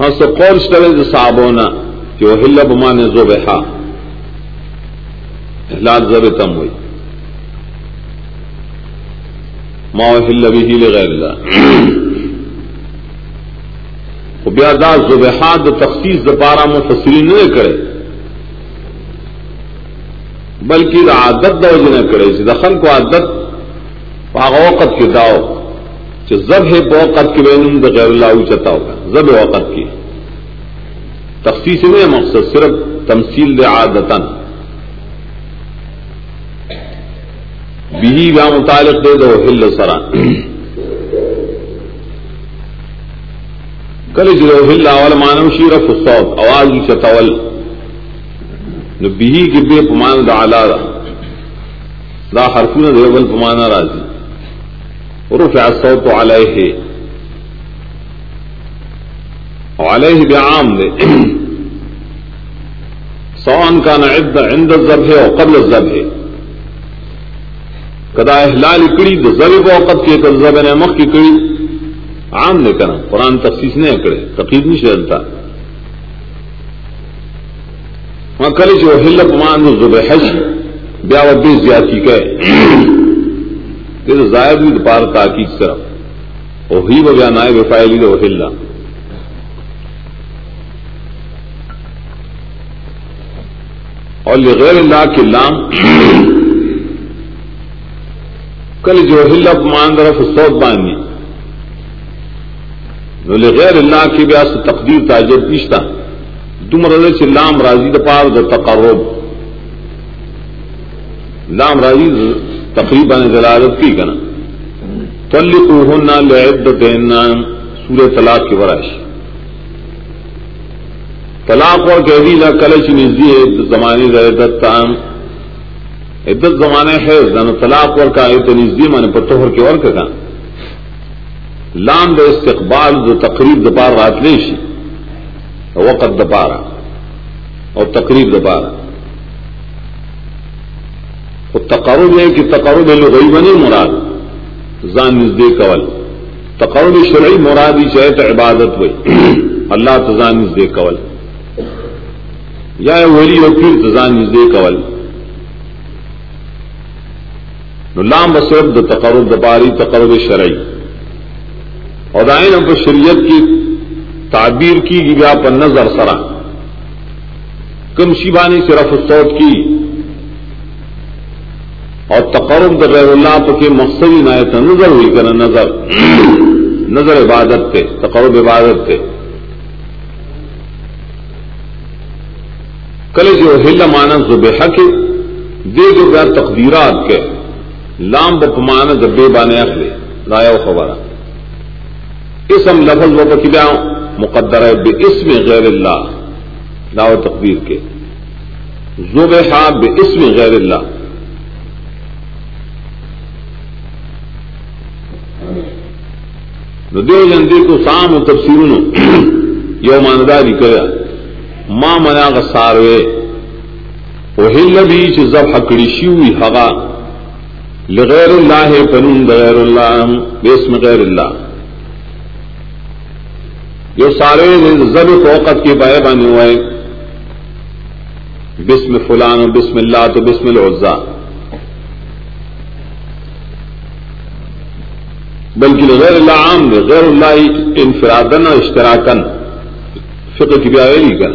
ہاں سو قورش کرے جو صاحب کہ وہ ہل بمان زو بحا احلال زب تم ہوئی۔ ماں ہل بھی غیر اللہ۔ بیا دا زبحات تخصیص دپارا مفسرین نہ کرے بلکہ دا عادت دا وجہ نہ کرے دخل کو عادت پاغ وقت کے داؤ زب ہے بوقت کے بین دا غیر اللہ چتا ہوگا زب وقت کی تخصیص میں مقصد، صرف تمثیل دے عادتن بھی متعلق دے دو ہل سرا۔ کل جو ہل اول مانو شیر فسوت آواز چتول۔ بہی گبے پمان دا علا دا۔ دا حرفون دیوبل پمانا راضی۔ رفع الصوت علیہ۔ علیہ بعام دے۔ سوان کا نعد عند الزبح او قبل الزبح کدا احلال کڑی دو زبح کو وقت کے کدا زبح نے مخ کی کڑی عام نے کنا، قرآن تخصیص نے کرے تقید نہیں شدلتا وہاں کلی جو ہل پمان دو زبح حج، بیا و بے زیادتی کہے کہ زائد بھی دوپار تاکید صرف وہی وہ بیا نائب فائلی دو ہلا اور لغیر اللہ کے لام کل جو ہلب مان طرف سوت بانی لغیر اللہ کی بیاس تقدیر تاجر پیشتا. دم رض سے لام راضی دپار د تقرب. لام راضی تقریباً دلالت کی کنا. تلق ہونا لعدت سورہ طلاق کی ورائش. طلاق اور قیدی لا کلچ نزی زمانے عدت تام عدت زمانے ہے زن طلاق اور کا تو نزی من پتوہر کے اور کا لام د استقبال جو تقریب دپار رات لیشی وقت دپارا اور تقریب دپارا وہ تقرب ہے کہ تقرب لغوی بنی مراد۔ زان نزدے قول تقرب شرعی مرادی چاہے تو عبادت ہوئی اللہ تزان نزدے قول یا ولی او پیر تزان نزدې کول۔ نو لام بصرف د تقرب د باری تقرب شرعی. اور دائن اب شریعت کی تعبیر کی گیا پر نظر سرا. کم شیبانی صرف الصوت کی. اور تقرب د غیر اللہ پہ مقصدی نایت نظر ہوئی کر نظر. نظر عبادت پہ تقرب عبادت پہ کل جو ہل مانا زبہ کے، دے جو تقدیرات کے. لام بپمان زبے بانے اخلے لایا خبر اسم لفظ و بکلا مقدر ہے بے اسم غیر اللہ لاؤ تقدیر کے۔ زب زبہ بے اسم غیر اللہ۔ دیو جندے کو سام و تفسیر یو مانداری کرا ما منا غساروے وہل بھی چ ذبح کڑی شیوی حقا۔ لغیر اللہ فنون غیر اللہ بسم غیر اللہ۔ جو سارے زب فوقت کے بائے بانے ہوئے بسم فلان و بسم اللہ تو بسم العزا۔ بلکہ غیر اللہ عام غیر اللہ انفرادن اور اشتراکن۔ فقہ کی بیاویلی کر۔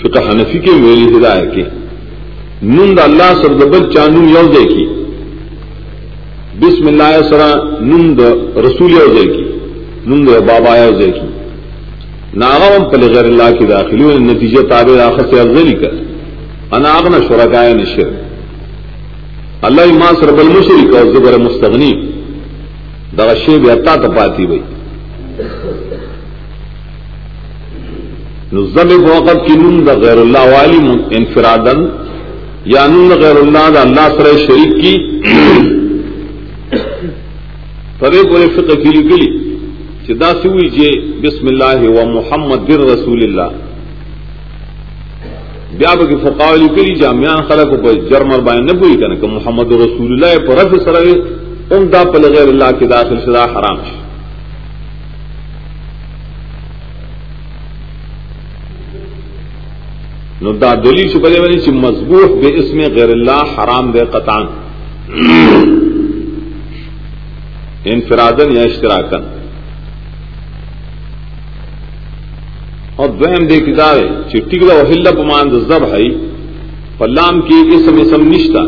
فقہ حنفی کے میری ہدایت کی نند اللہ سر دبل چانو یوزے کی بسم اللہ سرا نند رسول یوزے کی نند بابا یوزے کی ناغم پل غیر اللہ کی داخلی و نتیجہ تابع آخر سے افضلی کر. اناغنا شرکائے نشر اللہ ماں سر بل مشرک اور زبر مستغنی. دغا شیب عطا تپاتی بھائی نظم وقت کی نم دا غیر اللہ والی انفرادن یا نم غیر اللہ دا اللہ سر شریک کی پرے پورے فقہ کلی کلی چدا سوئی جے بسم اللہ و محمد بر رسول اللہ بیا کی فقاولی کلی جامعان خلق پر جرمر بائن نہ پوری کرنے کہ محمد رسول اللہ پر رف سر ام دا پل غیر اللہ کے داخل شدہ حرام شد نو دا دلیل دلی چپلے والی چی مضبوط بے اسم غیر اللہ حرام دے قطان انفرادن یا اشتراکن اور دوہم دے کتاب چٹی کا وحل پمان زب ہے، پلام کی اسم اسم نشتا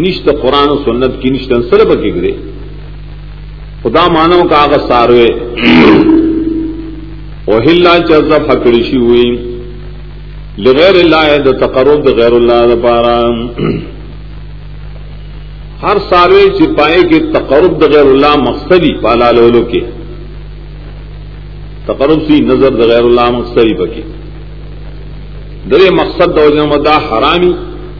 نشت قرآن و سنت کی نشت سر بکی گرے. خدا مانو کا آغا ساروے. وحلہ چزب حکڑشی ہوئی. لغیر اللہ د تقرب د غیر اللہ د پارا. ہر سالے چپائے کے تقرب د غیر اللہ مقصدی پالا لولو کے۔ تقرب سی نظر د غیر اللہ مقصدی پکی۔ درے مقصد دا حرامی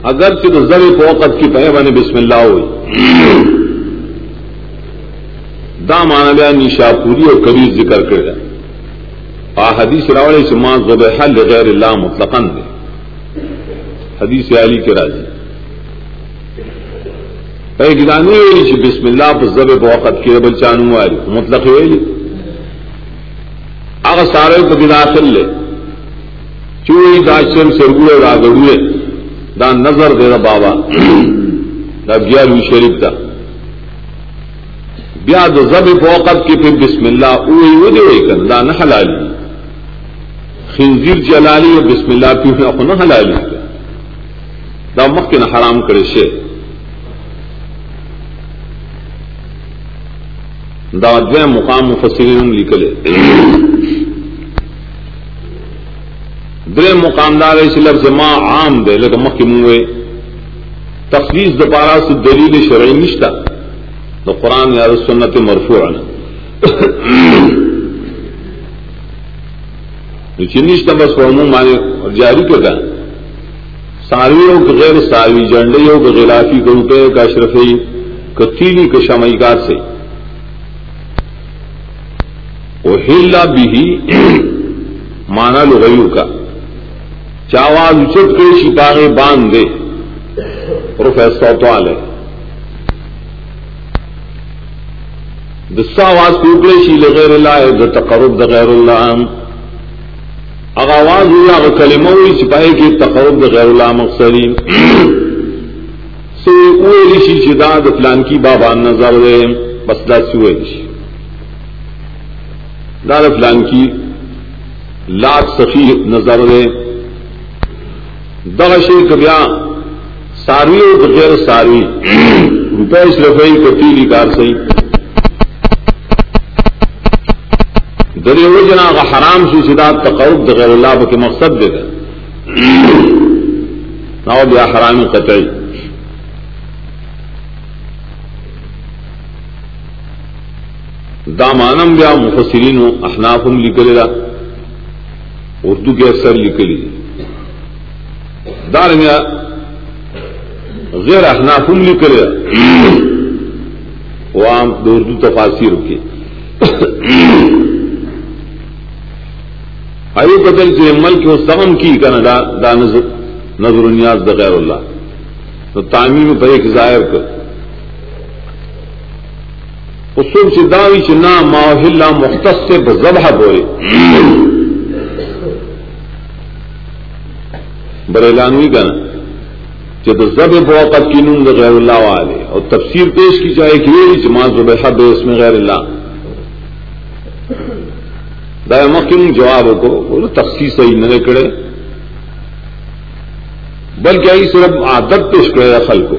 اگر چھ زر وقت کی پہ بنے بسم اللہ ہوئی۔ دا مانا بیا نیشا پوری اور کبیر ذکر کر جائے آ حدیث راوڑے سے ماں ذبح لغیر اللہ مطلقاً دے۔ حدیث علی کے راضی۔ پہ ویلی چی بسم اللہ پر ذبح پہ وقت کی ربل چانو والی مطلق ویلی آغا سارے کو بداخل لے. چوئی دا چل سرگوڑے را گڑوئے دا نظر دے دا بابا. دا گیاروی شریف دا. بیا د زب فوقت کی پھر بسم اللہ اوئی وہ دے کر دا نہ حلالی. خنزیر جلالی اور بسم اللہ پی اخو نہ حلالی. دا مخ نہ حرام کرے شے. دا دوے مقام مفسرین لکھلے درے مقام دار اس لفظ ما عام دے لیکن مخ کی منوے تخصیص دوبارہ سے دلیل شرعی نشتا تو قرآن یا سنت مرفوع نشتا بس فہموں مانے جاری کر گا سارویوں کے غیر ساروی جنڈیوں کے غلافی کے روپے کا اشرفی کتیلی کے شمعی سے وہ بھی مانا لغیو کا. چاواز اچت کے شپاغے باندھ دے پروفیسر تو آلے دسا آواز کوکڑے شی لغیر اللہ د تقرب د غیر اللہ اگ آواز ہوئی اگر کلمہ ہوئی سپاہی کی تقرب د غیر اللہ مقصدی سو اولی شی چدا د فلان کی بابا نظر دے، بس دا سوئے شی دا فلان کی لات سخی نظر دے۔ دغشے کبیا ساروی اور غیر ساروی روپے اشرفی کو تیلی کار سی دری وہ جنا کا حرام سی سدا تقرب غیر اللہ کے مقصد دے گا نہ بیا حرام قطعی۔ دامانم بیا مفسرین و احنافم لکھ دا اردو کے اکثر لکھ لی دار میں غیر احنافم لکھ لیا وہ عام اردو تفاصیر کی ایو قتل سے ملک و سغم کی کا دا, دا نظر نظر نیاز دا غیر اللہ تو تعمیر پہ ایک ظاہر کر اصول سے داوی چنا ماحلہ مختص سے بذبح بوئے۔ بریلانوی کا نا جب زب بوقت کی نم غیر اللہ والے۔ اور تفسیر پیش کی جائے کہ یہ جماعت زبیحہ بے اس میں غیر اللہ۔ دا مکم جواب کو بولو تفصیل صحیح نہ کرے۔ بلکہ آئی صرف عادت پیش کرے اصل کو۔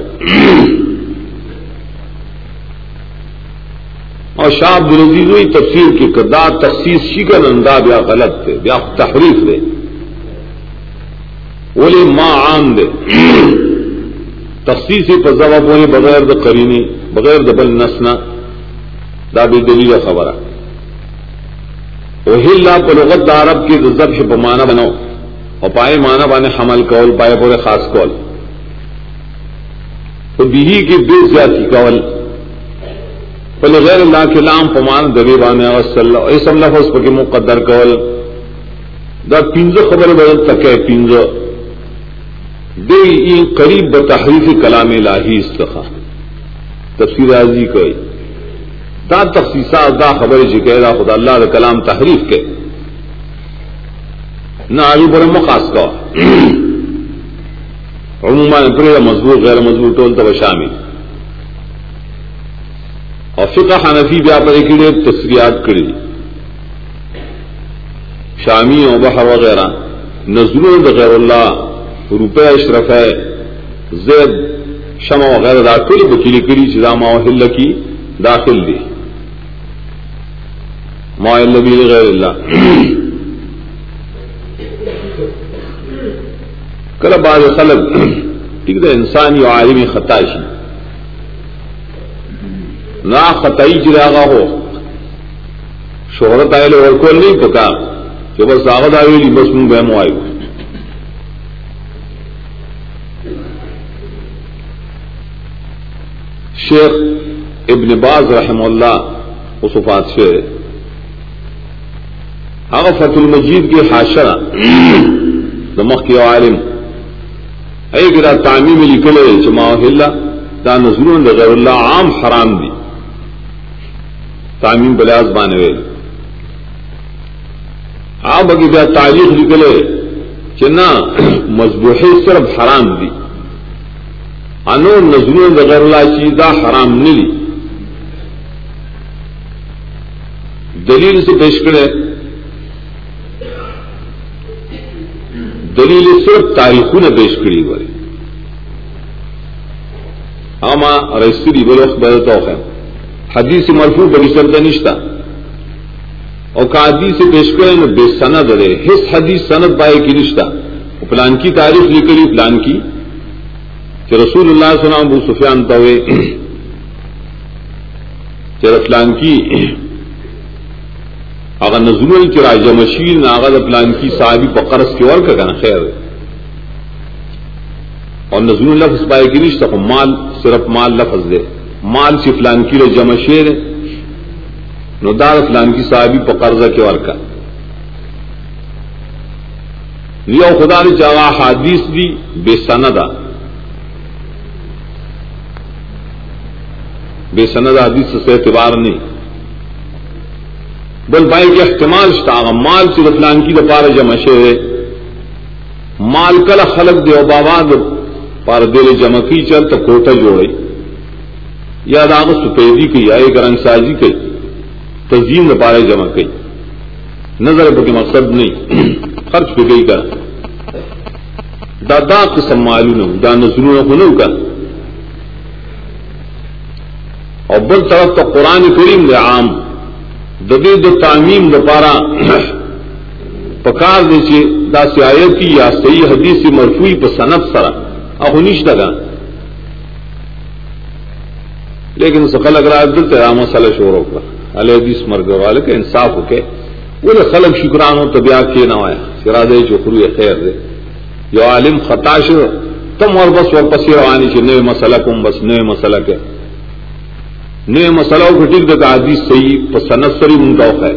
اور شاہ عبد العزیز ہوئی تفسیر کی کردار تخصیص شکن انداز یا غلط تھے یا تحریف دے۔ بولے ماں عام دے۔ تخصیص پر ضبط ہوئی بغیر د کرینی بغیر دبل نسنا دا بھی دلیل خبر وہی اللہ پلغت عرب کی ضبط بمانا بناؤ۔ اور پائے مانا بانے حمل کول، پائے پورے خاص کول۔ تو بیہی کی بے زیادتی کول۔ پہلے غیر اللہ کے لام پمان دبی بانے وسلم اس اللہ اس پہ مقدر کول۔ دا پنجو خبر بدل تک ہے پنجو دے این قریب بتحریف کلام الہی استخا۔ تفسیر عزی کوئی دا تخصیصہ دا خبر جی کہ دا خدا اللہ دا کلام تحریف کے۔ نہ آگے بڑے مخاص کا عموماً پورے مضبوط، غیر مضبوط، ٹول تو شامل اور فقہ حنفی بھی آپ ایک تصریات کری۔ شامی اور بہر وغیرہ نظروں غیر اللہ روپے اشرف ہے۔ زید، شمع وغیرہ داخل بکیلی کری چزامہ ہل کی داخل دی۔ معل غیر اللہ۔ کل بعض خلق ٹھیک ہے انسان یا عالمی خطائشی نہ خطائی چراغا ہو. شہرت آئے لوگ کو نہیں پکا کہ بس آغد آئی بس منہ بہم آئی شیخ ابن باز رحم اللہ وصفات سے اگر فت المجید کی حاشرہ دمخ کی عالم اے گرا تعمی میں لکھے جماع اللہ، دا نظر غیر اللہ عام حرام دی. تعمیم بلیاز بانے آپ اگی بیا تاریخ نکلے چنا مضبوح صرف حرام دی، انو نظر غیر اللہ چیزا حرام نلی۔ دلیل سے پیش کرے، دلیل صرف تاریخوں نے پیش کری بڑی آما رسری بلوخ بدتا ہے۔ حدیث مرفوع بڑی سرد نشتا. اور کا حدیث پیش کرے نہ بے سند رہے. ہس حدیث سند پائے کی رشتہ پلان کی تاریخ نکلی، پلان کی. کہ رسول اللہ سنا ابو سفیان توے چر فلان کی. اگر نظر کی راجا مشیر ناغد پلان کی صحابی پر قرض کی اور کا کہنا خیر اور نظر لفظ پائے کی رشتہ کو مال، صرف مال لفظ دے. مال سے فلان کی رو جمع شیر نو دار فلان کی صحابی پر کے اور کا خدا نے چاہا حادیث دی، بے سندا۔ بے سند حدیث سے اعتبار نہیں۔ بل بھائی کے احتمال شتا مال سے رفلان کی دفار جمع شے مال کل خلق دے بابا پار دل جمع کی چل تو کوٹا جوڑے۔ یا داغ سفیدی کی یا ایک رنگ سازی کی تزیم پارے جمع کی نظر بک مقصد نہیں، خرچ پہ گئی کر دادا قسم معلوم دا نظروں کو نو کر اور بل طرف تو قرآن کریم دے عام ددی دو تعمیم د پارا۔ پکار دے چی دا سیایتی یا صحیح حدیث مرفوعی پا سنت سرا۔ اخو نیش لیکن سخل اگر آج دلتا مسئلہ شورو کا علی حدیث مرگ والے کا انصاف ہو کے وہ خلق شکران ہو تبیا کے نہ آیا سرا دے جو خروع خیر دے۔ جو عالم خطا شو۔ تم اور بس اور پسی روانی چی، نئے مسئلہ کم بس، نئے مسئلہ کے۔ نئے مسئلہ کو ٹھیک دے حدیث صحیح پسند سری ان کا ہے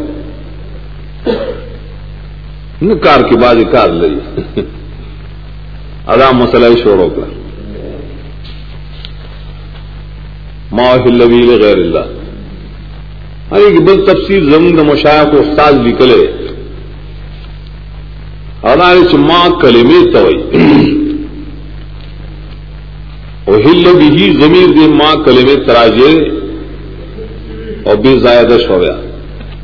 کار کے بعد کار لئی۔ ادا مسئلہ شوروں کا ماحل غیر اللہ۔ ارے کہ بل تفصیل زمین مشاع کو استاد نکلے ادا ماں کلمے توئی۔ ہل بھی زمین دے ماں کلمے تراجے۔ اور بے زائدہ ہو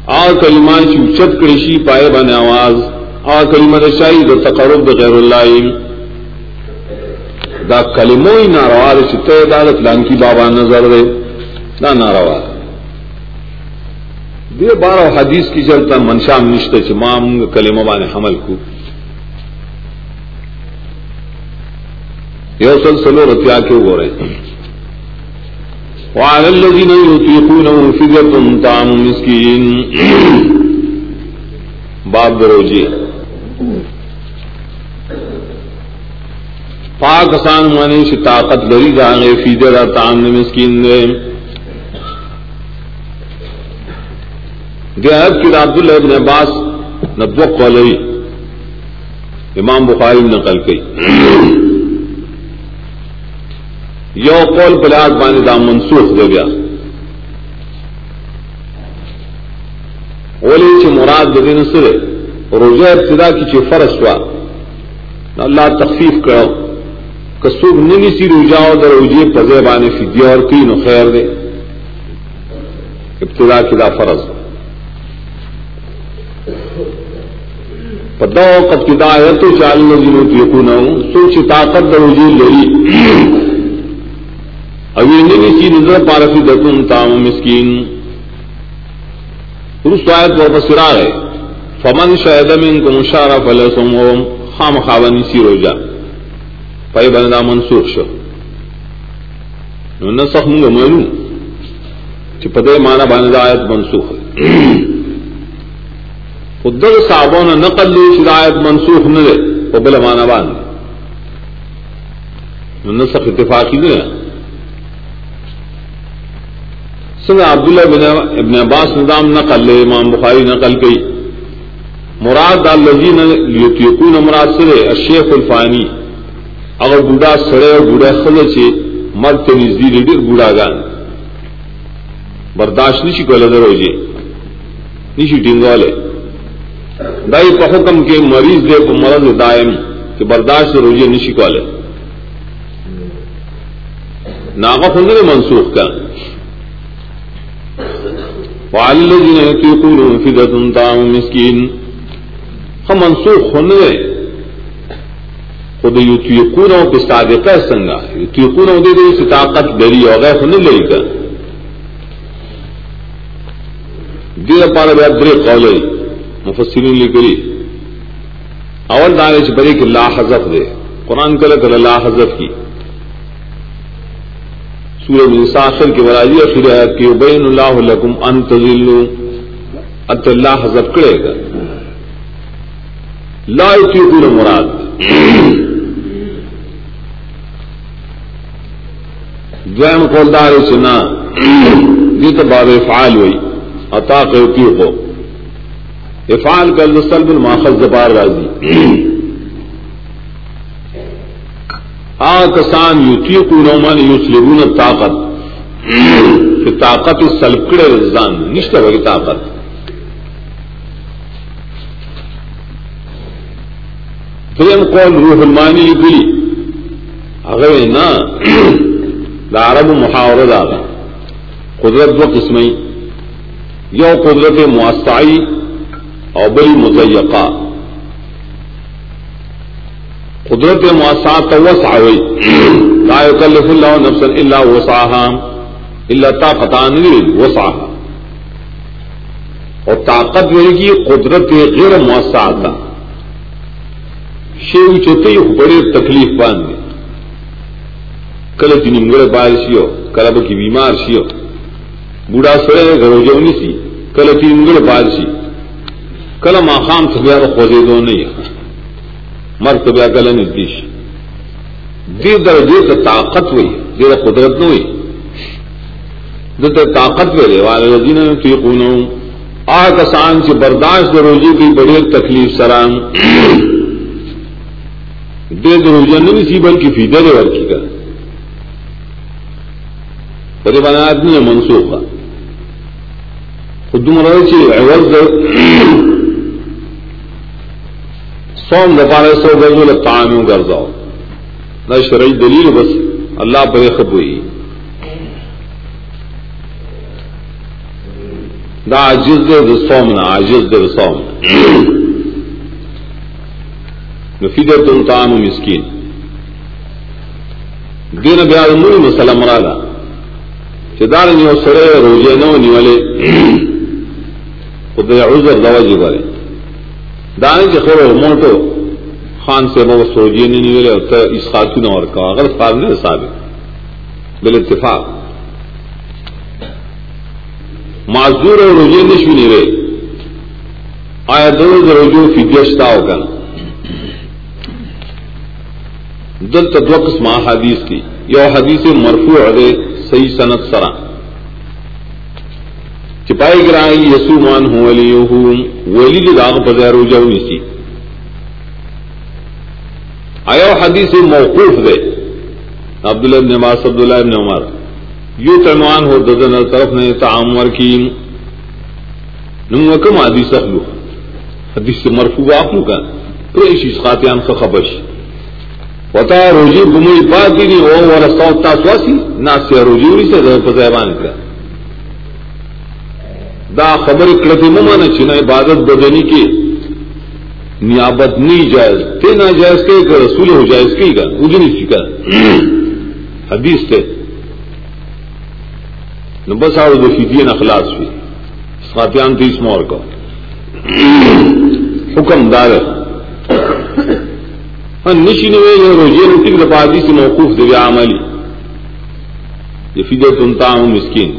آ کلیمان کی اچت کرشی پائے بنے آواز۔ آ کلیمت شاہی دو تقرب دو غیر اللہ۔ دا کلمو ہی ناروا دے چتے عدالت لانکی بابا نظر دے، دا ناروا دے بارہ حدیث کی چلتا منشام نشتے چمام کلمہ بانے حمل کو. یہ سلسلو رتیا کیوں ہو رہے؟ وعلى الذين يطيقونه فدية طعام مسكين. باب دروجی پاک آسان مانی سے طاقت لری جاگے فیدر تام نے مسکین نے دیہات کی عبد اللہ ابن عباس نبو قولی امام بخاری نقل کی۔ یو قول پلاس بانی دا منسوخ دے گیا اولی چی مراد دے دین سرے۔ روزہ ابتدا کی چی فرس ہوا اللہ تخفیف کرو۔ کسوب ننی سی روجاؤ در روجی پزے بانی فدیہ اور کی نو خیر دے ابتدا کی دا فرض پتا وقت کی دا آیتو چال نجنو تیکو سوچ طاقت در روجی لئی اوی نبی سی نظر پارفی دکن تام مسکین. رس آیت و بسرا ہے فمن شاید من کو مشارہ فلسم خام خاونی سی روجا پای بندا منسوخ شو. نو نسخ مونږ مېنو چې په دې معنا باندې دا آیت منسوخ خود صحابونه نقل لی چې آیت منسوخ نه ده په بل معنا باندې. نو نسخ اتفاقی نه سنگ عبداللہ بن ابن عباس نظام نقل لے امام بخاری نقل کی مراد الذین یتیقون مراد سرے الشیخ الفانی. اگر بوڑھا سڑے اور بوڑھا خلے چھے مرد تنزدی ریڈر بوڑھا گان برداشت نشی کو لدر ہو جی۔ نشی ٹنگوالے دائی پا حکم کے مریض دے کو مرض دائم کہ برداشت روجے نشی کو لے۔ ناغا خندر منسوخ کا۔ والذین یتیقون فدت طعام مسکین ہم منسوخ ہونے خود یتیقون او پہ صادقہ سنگا۔ یتیقون او دے دے اس طاقت دری ہو گئے خندر لے کر دیر پارا بیا درے قولے مفسرین لکلی اول دانے چھ بڑے کہ لا حذف دے۔ قرآن کلک لا حذف کی۔ سورہ نساء آخر کے وراجی اخیر آیت کی بین اللہ لکم ان تذلو۔ ات اللہ حذف کرے گا۔ لا یتیقون مراد۔ دویم قولدار چنا دیتا باب افعال ہوئی عطا یتیق ہو افعال کل سلب الماخذ زبار راضی آ کسان یوتی یوتیقون من یسلبون طاقت کہ طاقت سلکڑے رزان نشتہ ہوگی طاقت. دریم قول روح المانی لکلی اگر نا دا عرب محاورہ داغا قدرت دو قسمیں. یو قدرت معصائی اور بلی مزیقہ قدرت موسات وسع ہوئی. لا يكلف الله نفسا الا وسعها الا طاقتان وسعها اور طاقت ہوئے گی قدرت غیر موسعتا شیو چوتے بڑے تکلیف باندھ کل تین انگڑ بار شیو کل کی بیمار شیو بوڑھا سڑے گھرو جونی سی کل تین انگڑ بار سی کل ماخام تھبیا تو خوزے دو نہیں مرد بیا کل نزدیش دیر درجے سے طاقت ہوئی دیر قدرت نہ ہوئی دیر طاقت ویلے والے رضین تیقون آ کسان سے برداشت روزی کی بڑی تکلیف سرام دیر روزہ نہیں سی بلکہ فیدر ور کی کر بڑے بنا آدمی ہے منسوخ خود مرے چاہیے سوم دفارے سو گزو لانوں کر جاؤ نہ شرعی دلیل بس اللہ پر خب ہوئی دا عجز دے دا سوم نہ عجز دے دا سوم نفیدر تم تام مسکین. دین بیا موی مسلم رالا چدار نیو سڑے روزے نو نیولے خود عذر دوا جی بارے دانے کے خور موٹو خان سے بہت سوجیے نہیں ملے اور اس خاتون اور کا اگر صاحب نے صاحب بل اتفاق. معذور اور رجوع نش بھی نہیں رہے آیا دو رجوع فدیشتا ہوگا دل تدوقس ماں حدیث کی. یہ حدیث مرفوع ہے صحیح صنعت سرا. چپائی گرائی یسو مان ہوں ولی ہوں، ولی داغ پذیر جاؤ اسی آیا حدیث موقوف دے. عبداللہ ابن عباس عبداللہ ابن عمر یو ترمان ہو ددن طرف نے تعمر کی نمکم حدیث اخلو. حدیث مرفوع آپ کا. پریش اس خاتیان کا خبش وتا روجی گمئی پاتی نہیں او ورستا تاسواسی نہ سے روجی سے پذیبان کا دا خبر کڑتی ممانا چنا عبادت بدنی کی نیابت نہیں جائز، تے نہ جائز کے کہ رسول ہو جائز کی گا مجھے نہیں سیکھا حدیث تے۔ بس آؤ دو فیدی اخلاص ہوئی۔ ساتیان تھی اس مور کا۔ حکم دار ہے۔ ہاں نشی نے روزے روٹی دفعہ سے موقوف دے عملی۔ یہ فیدے تنتا ہوں مسکین۔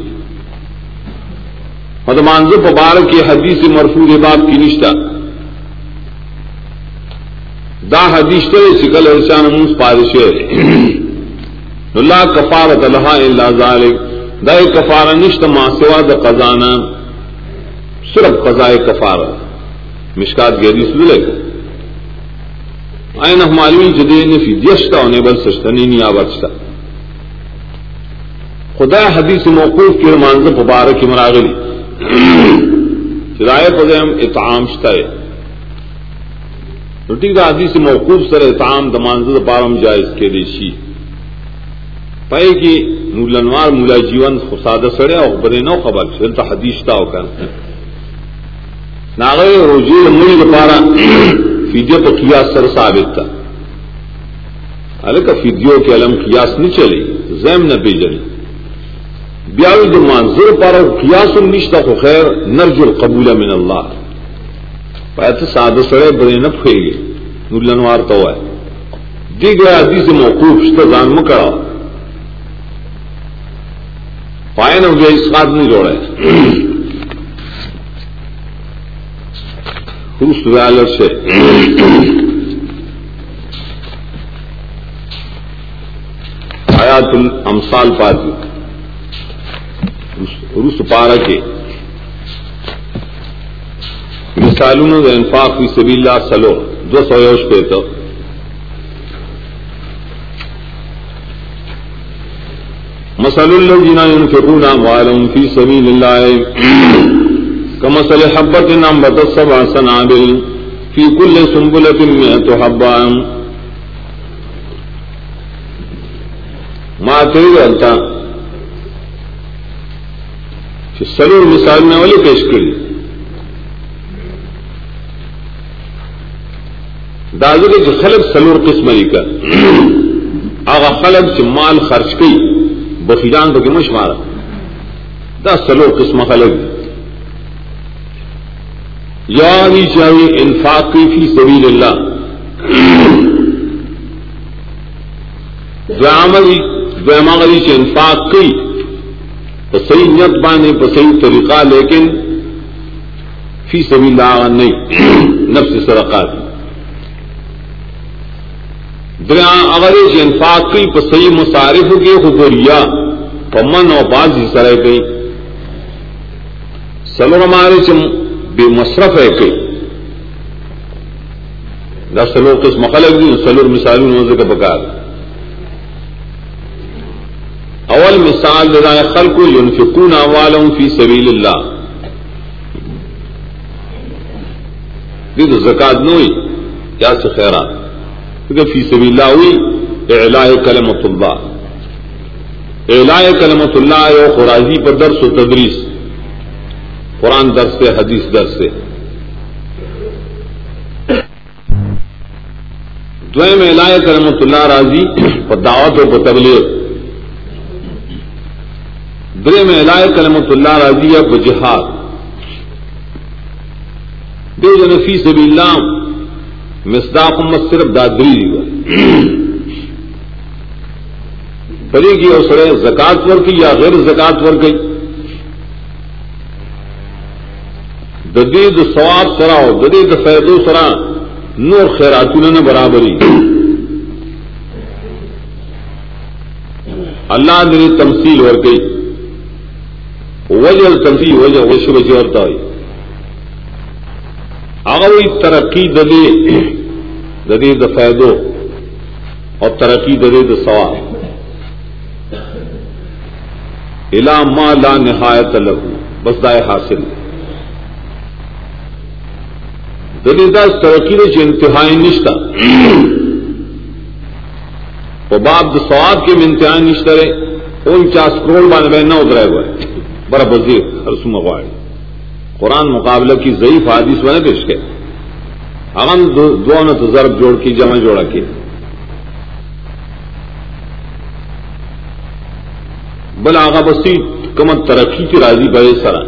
مطلب مدمانزو پبار کے حدیث مرفوع باب کی نشتہ۔ دا حدیث تو سکل ارشان منس پادش اللہ کفارت اللہ اللہ ذالک۔ دائے کفارہ نشت ماسوا د خزانہ صرف قضائے کفارہ۔ مشکات گیری سلے کو آئین ہماری جدے نے فیدیشتا ہونے بل سشتنی نیا بچتا خدا حدیث موقوف کی رمانز مبارک مراغلی. چرائے پدیم اتعام شتا ہے. روٹی کا حدیث موقوف سر اتعام دمانز پارم جائز کے دیشی پائے کی مولنوار مولا جیون خساد سڑے اور بدے نو خبر چل تو حدیث تا ہو ناغے روزی مل پارا. فیدیو تو قیاس سر ثابت تھا۔ ارے کا فیدیو کے علم قیاس نہیں چلی زیم نہ بیجلی بیاوی جو منظر پارا قیاس النشتا کو خیر نرج القبول من اللہ۔ پائے تو سادہ سڑے بدے نہ پھے گے مولنوار تو ہے۔ دی گیا حدیث موقوف شتا جان مکڑا۔ پائے نہ گیا اس بات نہیں جوڑے۔ خروس ویالر سے۔ آیات الامثال پاتی روس پارا کے۔ مثالوں نے انفاق فی سبیل اللہ سلو، دو سو یوش پہ تو۔ مسل اللہ جنا ان کے الذين ينفقون اموالهم في سبيل الله كمثل حبة انبتت سبع سنابل في كل سنبلة مئة حبة. ما تريد أنت سلور مثال میں والی پیش کری. دادو کے خلق سلور قسم کا آغا خلق مال خرچ کی بخیجان تو مش مارا دس سلو قسم خلق یعنی یا بھی چاہیے انفاق کی فی سبیل اللہ۔ دوامغلی سے انفاق کی تو صحیح نیت بانے تو صحیح طریقہ، لیکن فی سبیل اللہ نہیں، نفس سرقات دریا اگر انفاق کی تو صحیح مصارف کے خبریا پمن اور بازی سرے گئی۔ سلور ہمارے سے بے مصرف ہے کئی دس سلور قسم خلق دی سلور مثال نوزے کا بکار اول مثال دائے خلق ينفقون اموالهم فی سبیل اللہ۔ دی تو زکات نوئی کیا سے خیرات۔ کیونکہ فی سبیل اللہ ہوئی اعلاء کلمت اللہ۔ اعلاء کلمت اللہ ہے خراجی پر درس و تدریس۔ قرآن درس سے، حدیث درس سے۔ دویم اعلاء کلمت اللہ راضی پر دعوت و پر تبلیغ۔ درم اعلاء کلمت اللہ راضی ہے پر جہاد۔ دو جن فی سبیل اللہ مصداق امت صرف دادری پری کی اور سڑے زکات ور کی یا غیر زکات ور گئی ددید سواب سرا ہو ددید فیدو سرا نور خیراتون نے برابری اللہ نے تمثیل اور گئی وجہ تمثیل وجہ وش بچی اور ہوئی آگوئی ترقی ددے ددے د فائدو اور ترقی ددے د سواب الا ما لا نہایت لہو بس دائے حاصل. ہے ددے دا ترقی دے انتہائی نشتا وہ باپ د سواب کے میں انتہائی نشتا رہے ان چاس کروڑ بانے بہن نہ ادھرائے ہوئے بڑا بزیر ہر مغواڑی قرآن مقابلہ کی ضعیف حادث بنے پیش کے ہم دونوں تو ضرب جوڑ کی جمع جوڑا کے بل آگا بسی کمت ترقی کی راضی بے سرا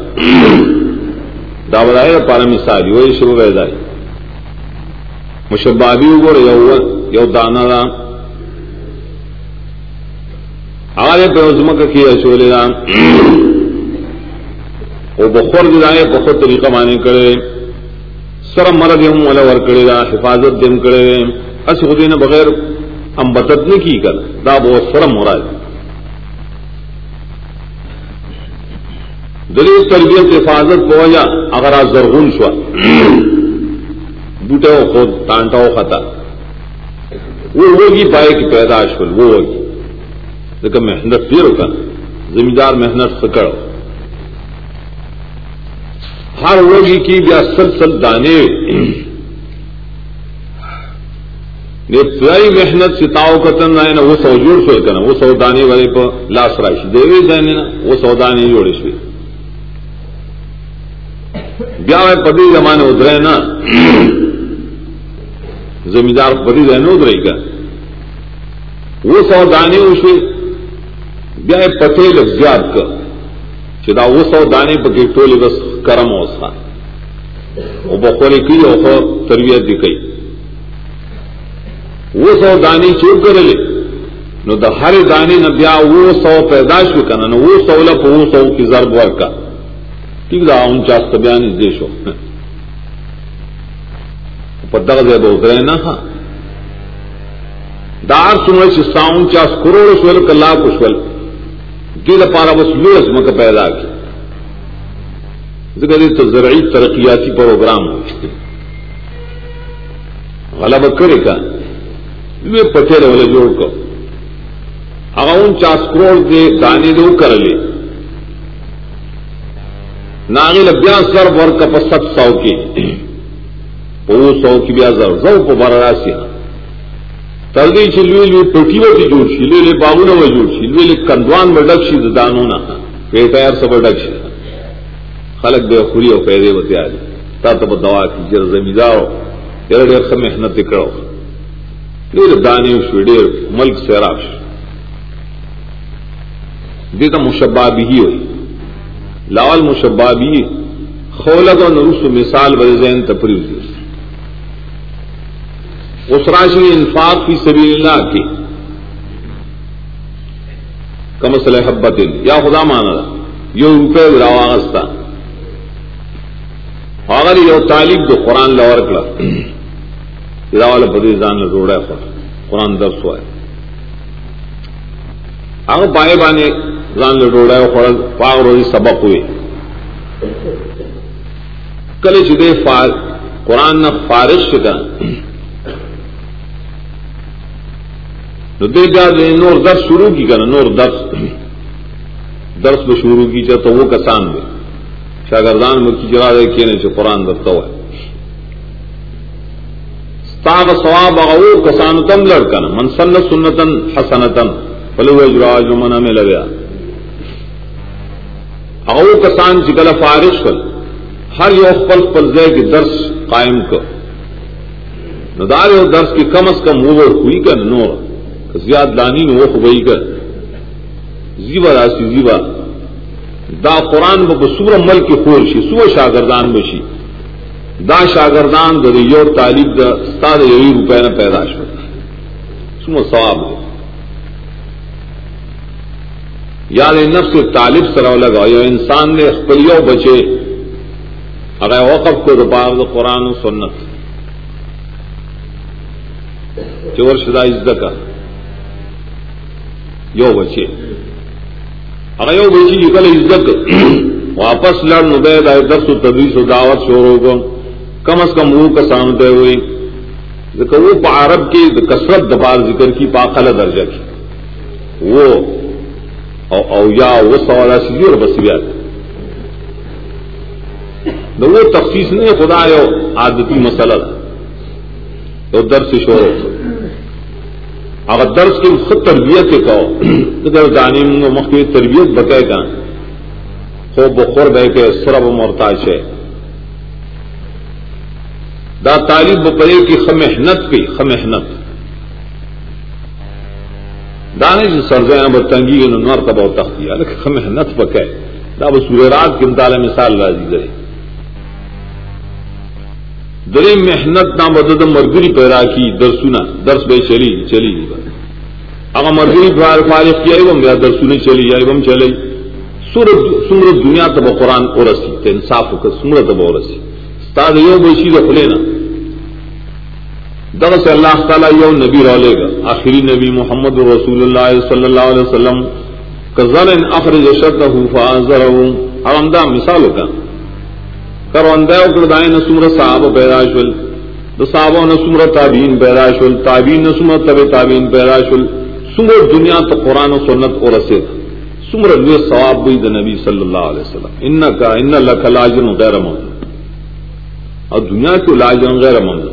داودائے پارا مثال وہ شب ویدائی مشبابی گوڑ یو یو دانا رام آگے پہ عظمت کیا چولے رام وہ بخور دلائے بخور طریقہ مانے کرے سر مرد ہم والا ور کرے گا حفاظت دم کرے اچ خودی نے بغیر ہم بتت نہیں کی کر دا وہ سرم ہو رہا ہے تربیت حفاظت کو وجہ اگر آ زرغون شوا بوٹے ہو خود، ٹانٹا ہو خطا۔ وہ ہوگی پائے کی پیداش کل وہ ہوگی۔ لیکن محنت پھر ہوگا زمیندار محنت فکڑ ہر ہوگی کی بیا سلسل دانے۔ پرائی محنت سے تاؤ کتن رہے نا، وہ سو جوڑ سو کنا وہ سو دانے والے پر لاس راشی۔ دے دینے نا، وہ سو دانے جوڑے شوی۔ بیا پتی زمانے ادھرے نا۔ زمیندار پتی رہنے ادھرے کا وہ سو دانے اسے بیا پتے لگ زیاد کا چدا وہ سو دانے پہ ٹولے بس کرم ہو سا وہ بخوری کی اور تربیت دکھائی وہ سو دانی چوک کر لے نو دا ہر دانی نہ بیا وہ سو پیدائش بھی کرنا وہ سو لپ وہ سو کی ضرب ورک کا ٹھیک دا انچاس بیان دیش ہو پتہ دے دو گئے نا ہاں دار سنو سے سا انچاس کروڑ سول کا لاکھ اسول گیل پارا بس لوس مک پیدا کی ذکر تو زرعی ترقیاتی پروگرام غلب کرے کا پٹھے والے جوڑ کر اگر چاس کروڑ دے دانے دے کر لے ناگل بیا سر ور کپ ست سو کی وہ سو کی بیا زر زو کو بار راسی تردی چلوی لوی پٹی وٹی جوڑ سی لے لے باغو نہ جوڑ سی لوی لے کندوان بڈک سی دانو نہ پے تیار سب بڈک سی خلق بے خوری ہو پیدے بتے آج تا تو دوا کی جر زمیندار ہو ڈیر ڈیر محنت کرو ډیر دانی شو ډیر ملک سیراب شو دې ته مشبابه وي لاول مشبابه خولد او نرس مثال ور زین تپریو اس راشی انفاق فی سبیل اللہ کی۔ کم صلی حبت یا خدا مانا یو روپے راواغستا اگر یو طالب جو قرآن لور کلا۔ والا بدی جان روڑا ہے قرآن درس ہوا ہے۔ آگ بائے بانے جان لڈوڑا ہے خورا پاگ روزی سبق ہوئے۔ کل چدے فار قرآن نہ فارش کا دے جا دے، نور درس شروع کی کرنا نور درس۔ درس میں شروع کی چاہ تو وہ کسان دے۔ شاگردان میں کی چرا دے کینے سے قرآن درتا ہوا ہے۔ تاغ سواب او کسان تم لڑکن من سن سنتن، حسنتن۔ فلو اجراج من میں لگیا او کسان چکل فارش کل ہر یو پل پل زے کی درس قائم کر ندار درس کی کم از کم وہ ہوئی کر نور۔ زیاد لانی میں وہ ہوئی کر۔ زیبا راسی زیبا۔ دا قرآن بسور مل کی خور شی سو شاگردان بشی دا شاگردان دا یو تعلیم دا ستا دا یوی روپے نہ پیدا شو۔ سمو ثواب دے۔ یا نفس طالب سرو لگا، یو انسان نے خپلیو بچے۔ اگر وقف کو دوپار دا قرآن و سنت۔ چور شدہ عزت کا۔ یو بچے۔ اگر یو بچی جی یو کل عزت واپس لڑ نبید آئے درس و تدریس و دعوت شوروں کو کم از کم وہ کسان پہ ہوئی۔ وہ عرب کی کثرت دبار ذکر کی پاخلا درجہ کی۔ وہ او یا وہ سوال سی جی اور بس بھی وہ تفصیص نہیں خدا ہے آدتی مسئلہ۔ تو درس شور اگر درس کی خود تربیت کے کہو تو جانے مختلف تربیت بکے گا۔ خوب بخور بہ کے سرب مرتاش ہے۔ دا تعلیم بپرے کی خمحنت کی خمحنت دانے سے سرزیاں بتنگی نور کا بہت تختی ہے خمحنت پکے دا وہ سورہ رات کی مطالعہ مثال راضی گئے دری محنت نہ بدد مرگری پیدا کی درسنا درس بھائی چلی چلی۔ اگر مرگری فارغ کیا بم یا درسنے چلی یا بم چلے سورت سمرت دنیا تب قرآن اور رسی تو انصاف ہو کر سمرت اب اور رسی۔ استاد یو بشی رکھ لینا درس اللہ تعالیٰ یو نبی رولے گا۔ آخری نبی محمد رسول اللہ صلی اللہ علیہ وسلم کزن اخرج شرط فاضر اور امدا مثال کا کروندہ کردائے نہ سمر صاحب پیداشل تو صحابہ نہ سمر تعبین پیداشل تعبین نہ سمر طب تعبین پیداشل سمر دنیا تو قرآن و سنت اور رسید سمر لوی ثواب بھی نبی صلی اللہ علیہ وسلم۔ ان کا ان لکھ لاجن غیر ممکن اور دنیا کے لاجن غیر ممکن